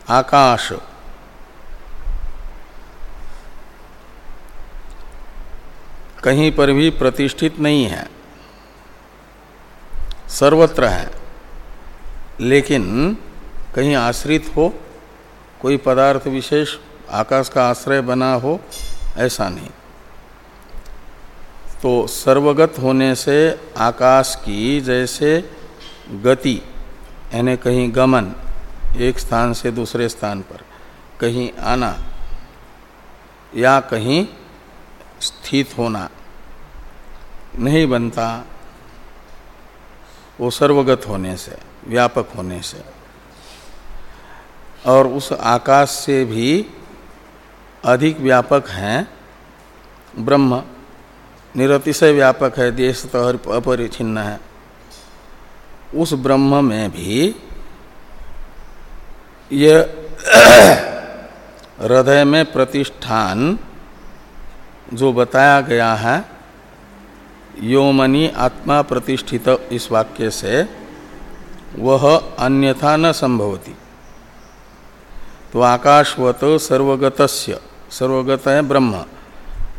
आकाश। कहीं पर भी प्रतिष्ठित नहीं है। सर्वत्र है। लेकिन कहीं आश्रित हो, कोई पदार्थ विशेष, आकाश का आश्रय बना हो, ऐसा नहीं। तो सर्वगत होने से आकाश की जैसे गति, यानी कहीं गमन एक स्थान से दूसरे स्थान पर, कहीं आना या कहीं स्थित होना नहीं बनता, वो सर्वगत होने से, व्यापक होने से। और उस आकाश से भी अधिक व्यापक हैं ब्रह्म। निरतिशय व्यापक है, देश तो अपरिचिन्न है। उस ब्रह्म में भी ये [clears throat] हृदय में प्रतिष्ठान जो बताया गया है, योमनी आत्मा प्रतिष्ठित इस वाक्य से, वह अन्यथा न संभवती। तो आकाशवत सर्वगतस्य सर्वगत है ब्रह्म।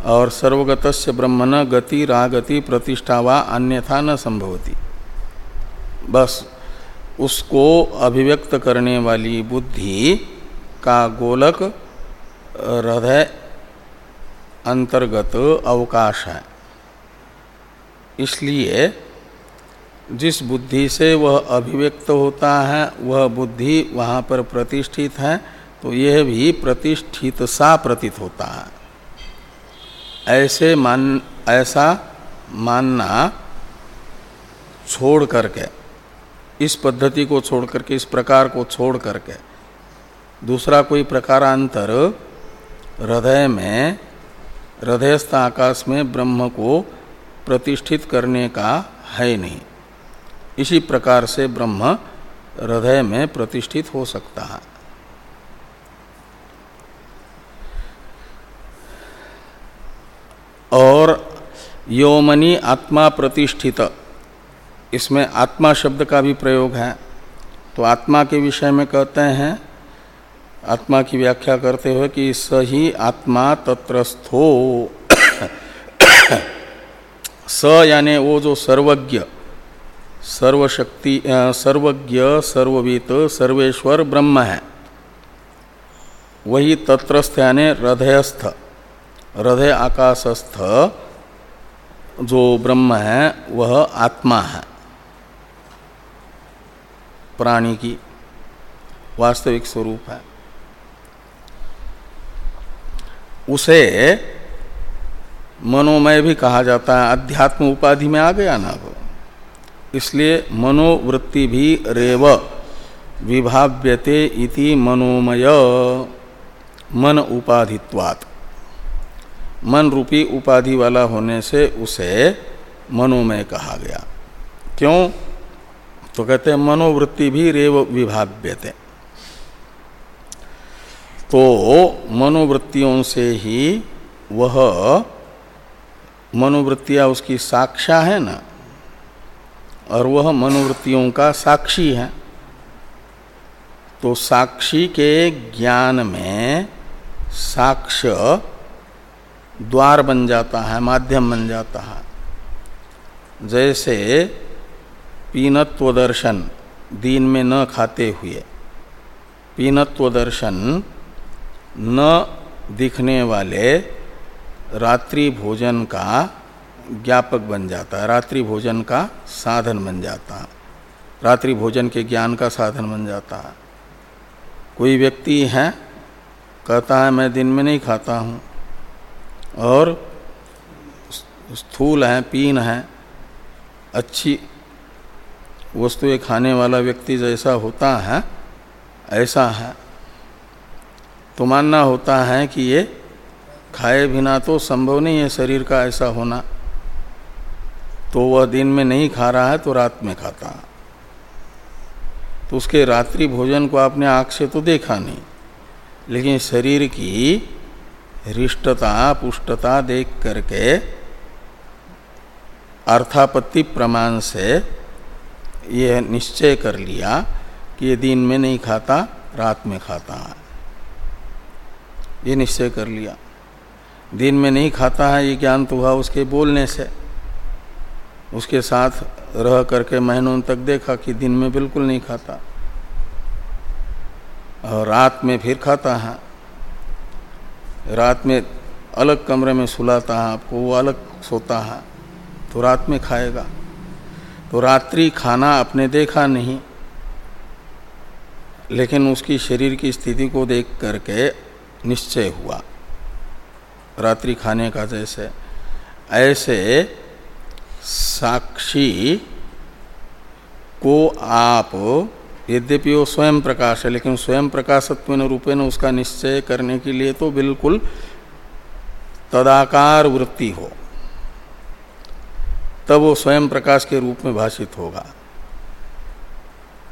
और सर्वगत ब्रह्म न गति रागति प्रतिष्ठा व अन्यथा न संभवती। बस उसको अभिव्यक्त करने वाली बुद्धि का गोलक हृदय अंतर्गत अवकाश है। इसलिए जिस बुद्धि से वह अभिव्यक्त होता है, वह बुद्धि वहाँ पर प्रतिष्ठित है तो यह भी प्रतिष्ठित सा प्रतीत होता है। ऐसे मान, ऐसा मानना छोड़ करके, इस पद्धति को छोड़ करके, इस प्रकार को छोड़ करके, दूसरा कोई प्रकारांतर हृदय में, हृदयस्थ आकाश में ब्रह्म को प्रतिष्ठित करने का है नहीं। इसी प्रकार से ब्रह्म हृदय में प्रतिष्ठित हो सकता है। और योमनी आत्मा प्रतिष्ठित। इसमें आत्मा शब्द का भी प्रयोग है। तो आत्मा के विषय में कहते हैं, आत्मा की व्याख्या करते हुए कि सही आत्मा तत्रस्थो। [coughs] स यानी वो जो सर्वज्ञ, सर्वशक्ति सर्वज्ञ, सर्ववित, सर्वेश्वर ब्रह्म है। वही तत्रस्थ यानी हृदयस्थ। हृदय आकाशस्थ, जो ब्रह्म है, वह आत्मा है। प्राणी की वास्तविक स्वरूप है। उसे मनोमय भी कहा जाता है। अध्यात्म उपाधि में आ गया ना वो। इसलिए मनोवृत्ति भी रेव विभाव्यते इति मनोमय। मन उपाधित्वात्। मन रूपी उपाधि वाला होने से उसे मनोमय कहा गया। क्यों? तो कहते हैं, मनोवृत्ति भी रेव विभाव्यते। तो मनोवृत्तियों से ही वह मनोवृत्तियाँ उसकी साक्षा है ना, और वह मनोवृत्तियों का साक्षी है। तो साक्षी के ज्ञान में साक्ष द्वार बन जाता है, माध्यम बन जाता है। जैसे पीनत्व दर्शन दिन में न खाते हुए पीनत्व दर्शन न दिखने वाले रात्रि भोजन का ज्ञापक बन जाता है, रात्रि भोजन का साधन बन जाता है। रात्रि भोजन के ज्ञान का साधन बन जाता है। कोई व्यक्ति है, कहता है, मैं दिन में नहीं खाता हूँ। और स्थूल है, पीन हैं, अच्छी वस्तुएँ खाने वाला व्यक्ति जैसा होता है, ऐसा है तो मानना होता है कि ये खाए बिना तो संभव नहीं है शरीर का ऐसा होना। तो वह दिन में नहीं खा रहा है तो रात में खाता तो उसके रात्रि भोजन को आपने आँख से तो देखा नहीं, लेकिन शरीर की हृष्टता पुष्टता देख करके अर्थापत्ति प्रमाण से यह निश्चय कर लिया कि ये दिन में नहीं खाता, रात में खाता है। ये निश्चय कर लिया। दिन में नहीं खाता है, ये ज्ञान तो हुआ उसके बोलने से। उसके साथ रह करके महीनों तक देखा कि दिन में बिल्कुल नहीं खाता। और रात में फिर खाता है। रात में अलग कमरे में सुलाता है आपको, वो अलग सोता है तो रात में खाएगा। तो रात्रि खाना आपने देखा नहीं, लेकिन उसकी शरीर की स्थिति को देख करके निश्चय हुआ। रात्रि खाने का जैसे, ऐसे साक्षी को आप यद्यपि वो स्वयं प्रकाश है, लेकिन स्वयं प्रकाशत्व रूपे रूपेण उसका निश्चय करने के लिए तो बिल्कुल तदाकार वृत्ति हो। तब वो स्वयं प्रकाश के रूप में भाषित होगा।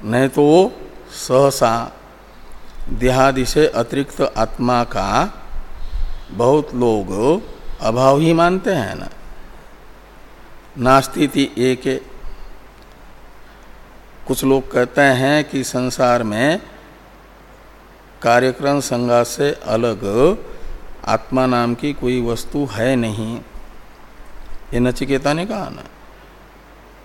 नहीं तो वो सहसा देहादि से अतिरिक्त आत्मा का बहुत लोग अभाव ही मानते हैं ना। नास्ती एक कुछ लोग कहते हैं कि संसार में कार्यक्रम संज्ञा से अलग आत्मा नाम की कोई वस्तु है नहीं। ये नचिकेता ने कहा ना।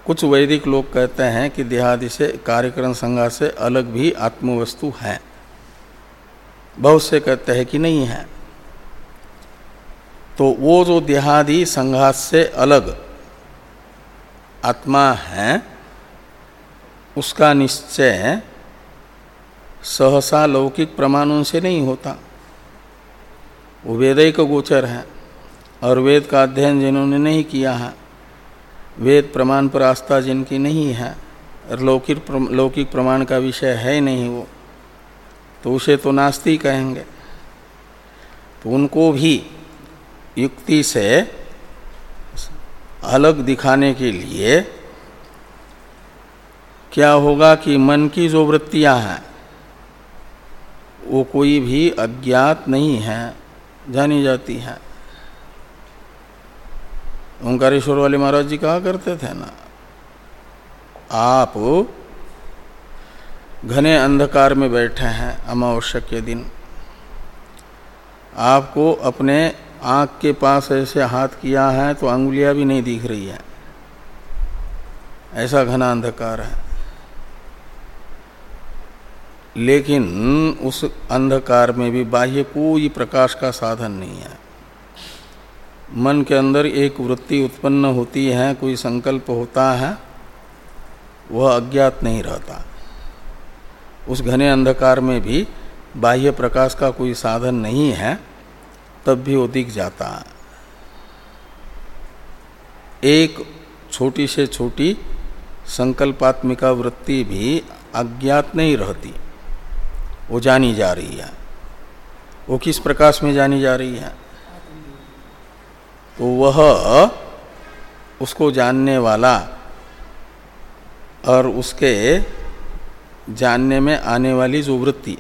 कुछ वैदिक लोग कहते हैं कि देहादि से कार्यक्रम संज्ञा से अलग भी आत्मवस्तु है। बहुत से कहते हैं कि नहीं है। तो वो जो देहादि संघात से अलग आत्मा है उसका निश्चय सहसा लौकिक प्रमाणों से नहीं होता। वो वेदिक गोचर है और वेद का अध्ययन जिन्होंने नहीं किया है, वेद प्रमाण पर आस्था जिनकी नहीं है और लौकिक लौकिक प्रमाण का विषय है नहीं वो तो उसे तो नास्ती कहेंगे। तो उनको भी युक्ति से अलग दिखाने के लिए क्या होगा कि मन की जो वृत्तियाँ हैं, वो कोई भी अज्ञात नहीं है, जानी जाती हैं। ओंकारेश्वर वाले महाराज जी कहा करते थे ना, आप घने अंधकार में बैठे हैं अमावस्या के दिन। आपको अपने आँख के पास ऐसे हाथ किया है तो अंगुलियाँ भी नहीं दिख रही है। ऐसा घना अंधकार है। लेकिन उस अंधकार में भी बाह्य कोई प्रकाश का साधन नहीं है। मन के अंदर एक वृत्ति उत्पन्न होती है, कोई संकल्प होता है, वह अज्ञात नहीं रहता। उस घने अंधकार में भी बाह्य प्रकाश का कोई साधन नहीं है, तब भी वो दिख जाता है। एक छोटी से छोटी संकल्पात्मिका वृत्ति भी अज्ञात नहीं रहती। वो जानी जा रही है। वो किस प्रकाश में जानी जा रही है? तो वह उसको जानने वाला और उसके जानने में आने वाली जो वृत्ति।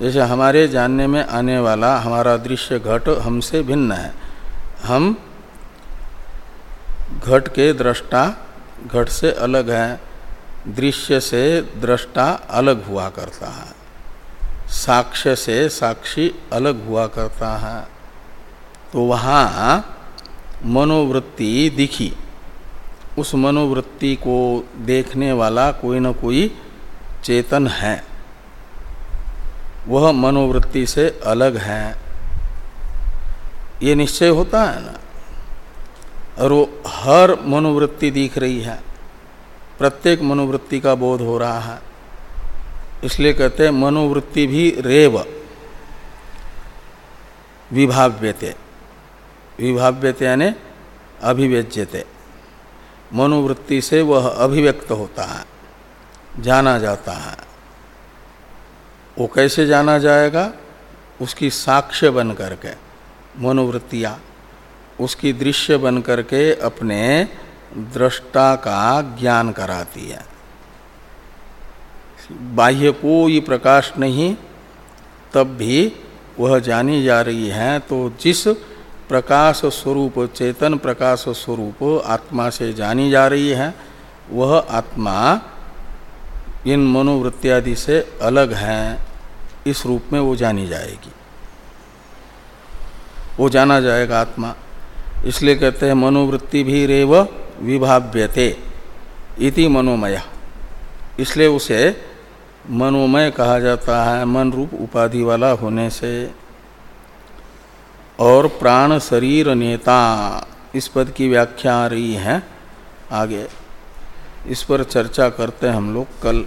जैसे हमारे जानने में आने वाला हमारा दृश्य घट हमसे भिन्न है। हम घट के दृष्टा घट से अलग है, दृश्य से दृष्टा अलग हुआ करता है। साक्ष्य से साक्षी अलग हुआ करता है। तो वहाँ मनोवृत्ति दिखी। उस मनोवृत्ति को देखने वाला कोई न कोई चेतन है। वह मनोवृत्ति से अलग है। ये निश्चय होता है ना? और वो हर मनोवृत्ति दिख रही है। प्रत्येक मनोवृत्ति का बोध हो रहा है। इसलिए कहते हैं मनोवृत्ति भी रेव विभाव्यते। विभाव्यते यानी अभिव्यज्यते। मनोवृत्ति से वह अभिव्यक्त होता है, जाना जाता है। वो कैसे जाना जाएगा? उसकी साक्ष्य बन करके, मनोवृत्तियाँ। उसकी दृश्य बन करके अपने दृष्टा का ज्ञान कराती है। बाह्य कोई प्रकाश नहीं, तब भी वह जानी जा रही है। तो जिस प्रकाश स्वरूप, चेतन प्रकाश स्वरूप आत्मा से जानी जा रही है, वह आत्मा इन मनोवृत्तियादि से अलग हैं। इस रूप में वो जानी जाएगी। वो जाना जाएगा आत्मा। इसलिए कहते हैं, मनोवृत्ति भी रेव विभाव्यते इति मनोमय। इसलिए उसे मनोमय कहा जाता है मन रूप उपाधि वाला होने से। और प्राण शरीर नेता, इस पद की व्याख्या आ रही है आगे। इस पर चर्चा करते हैं हम लोग कल।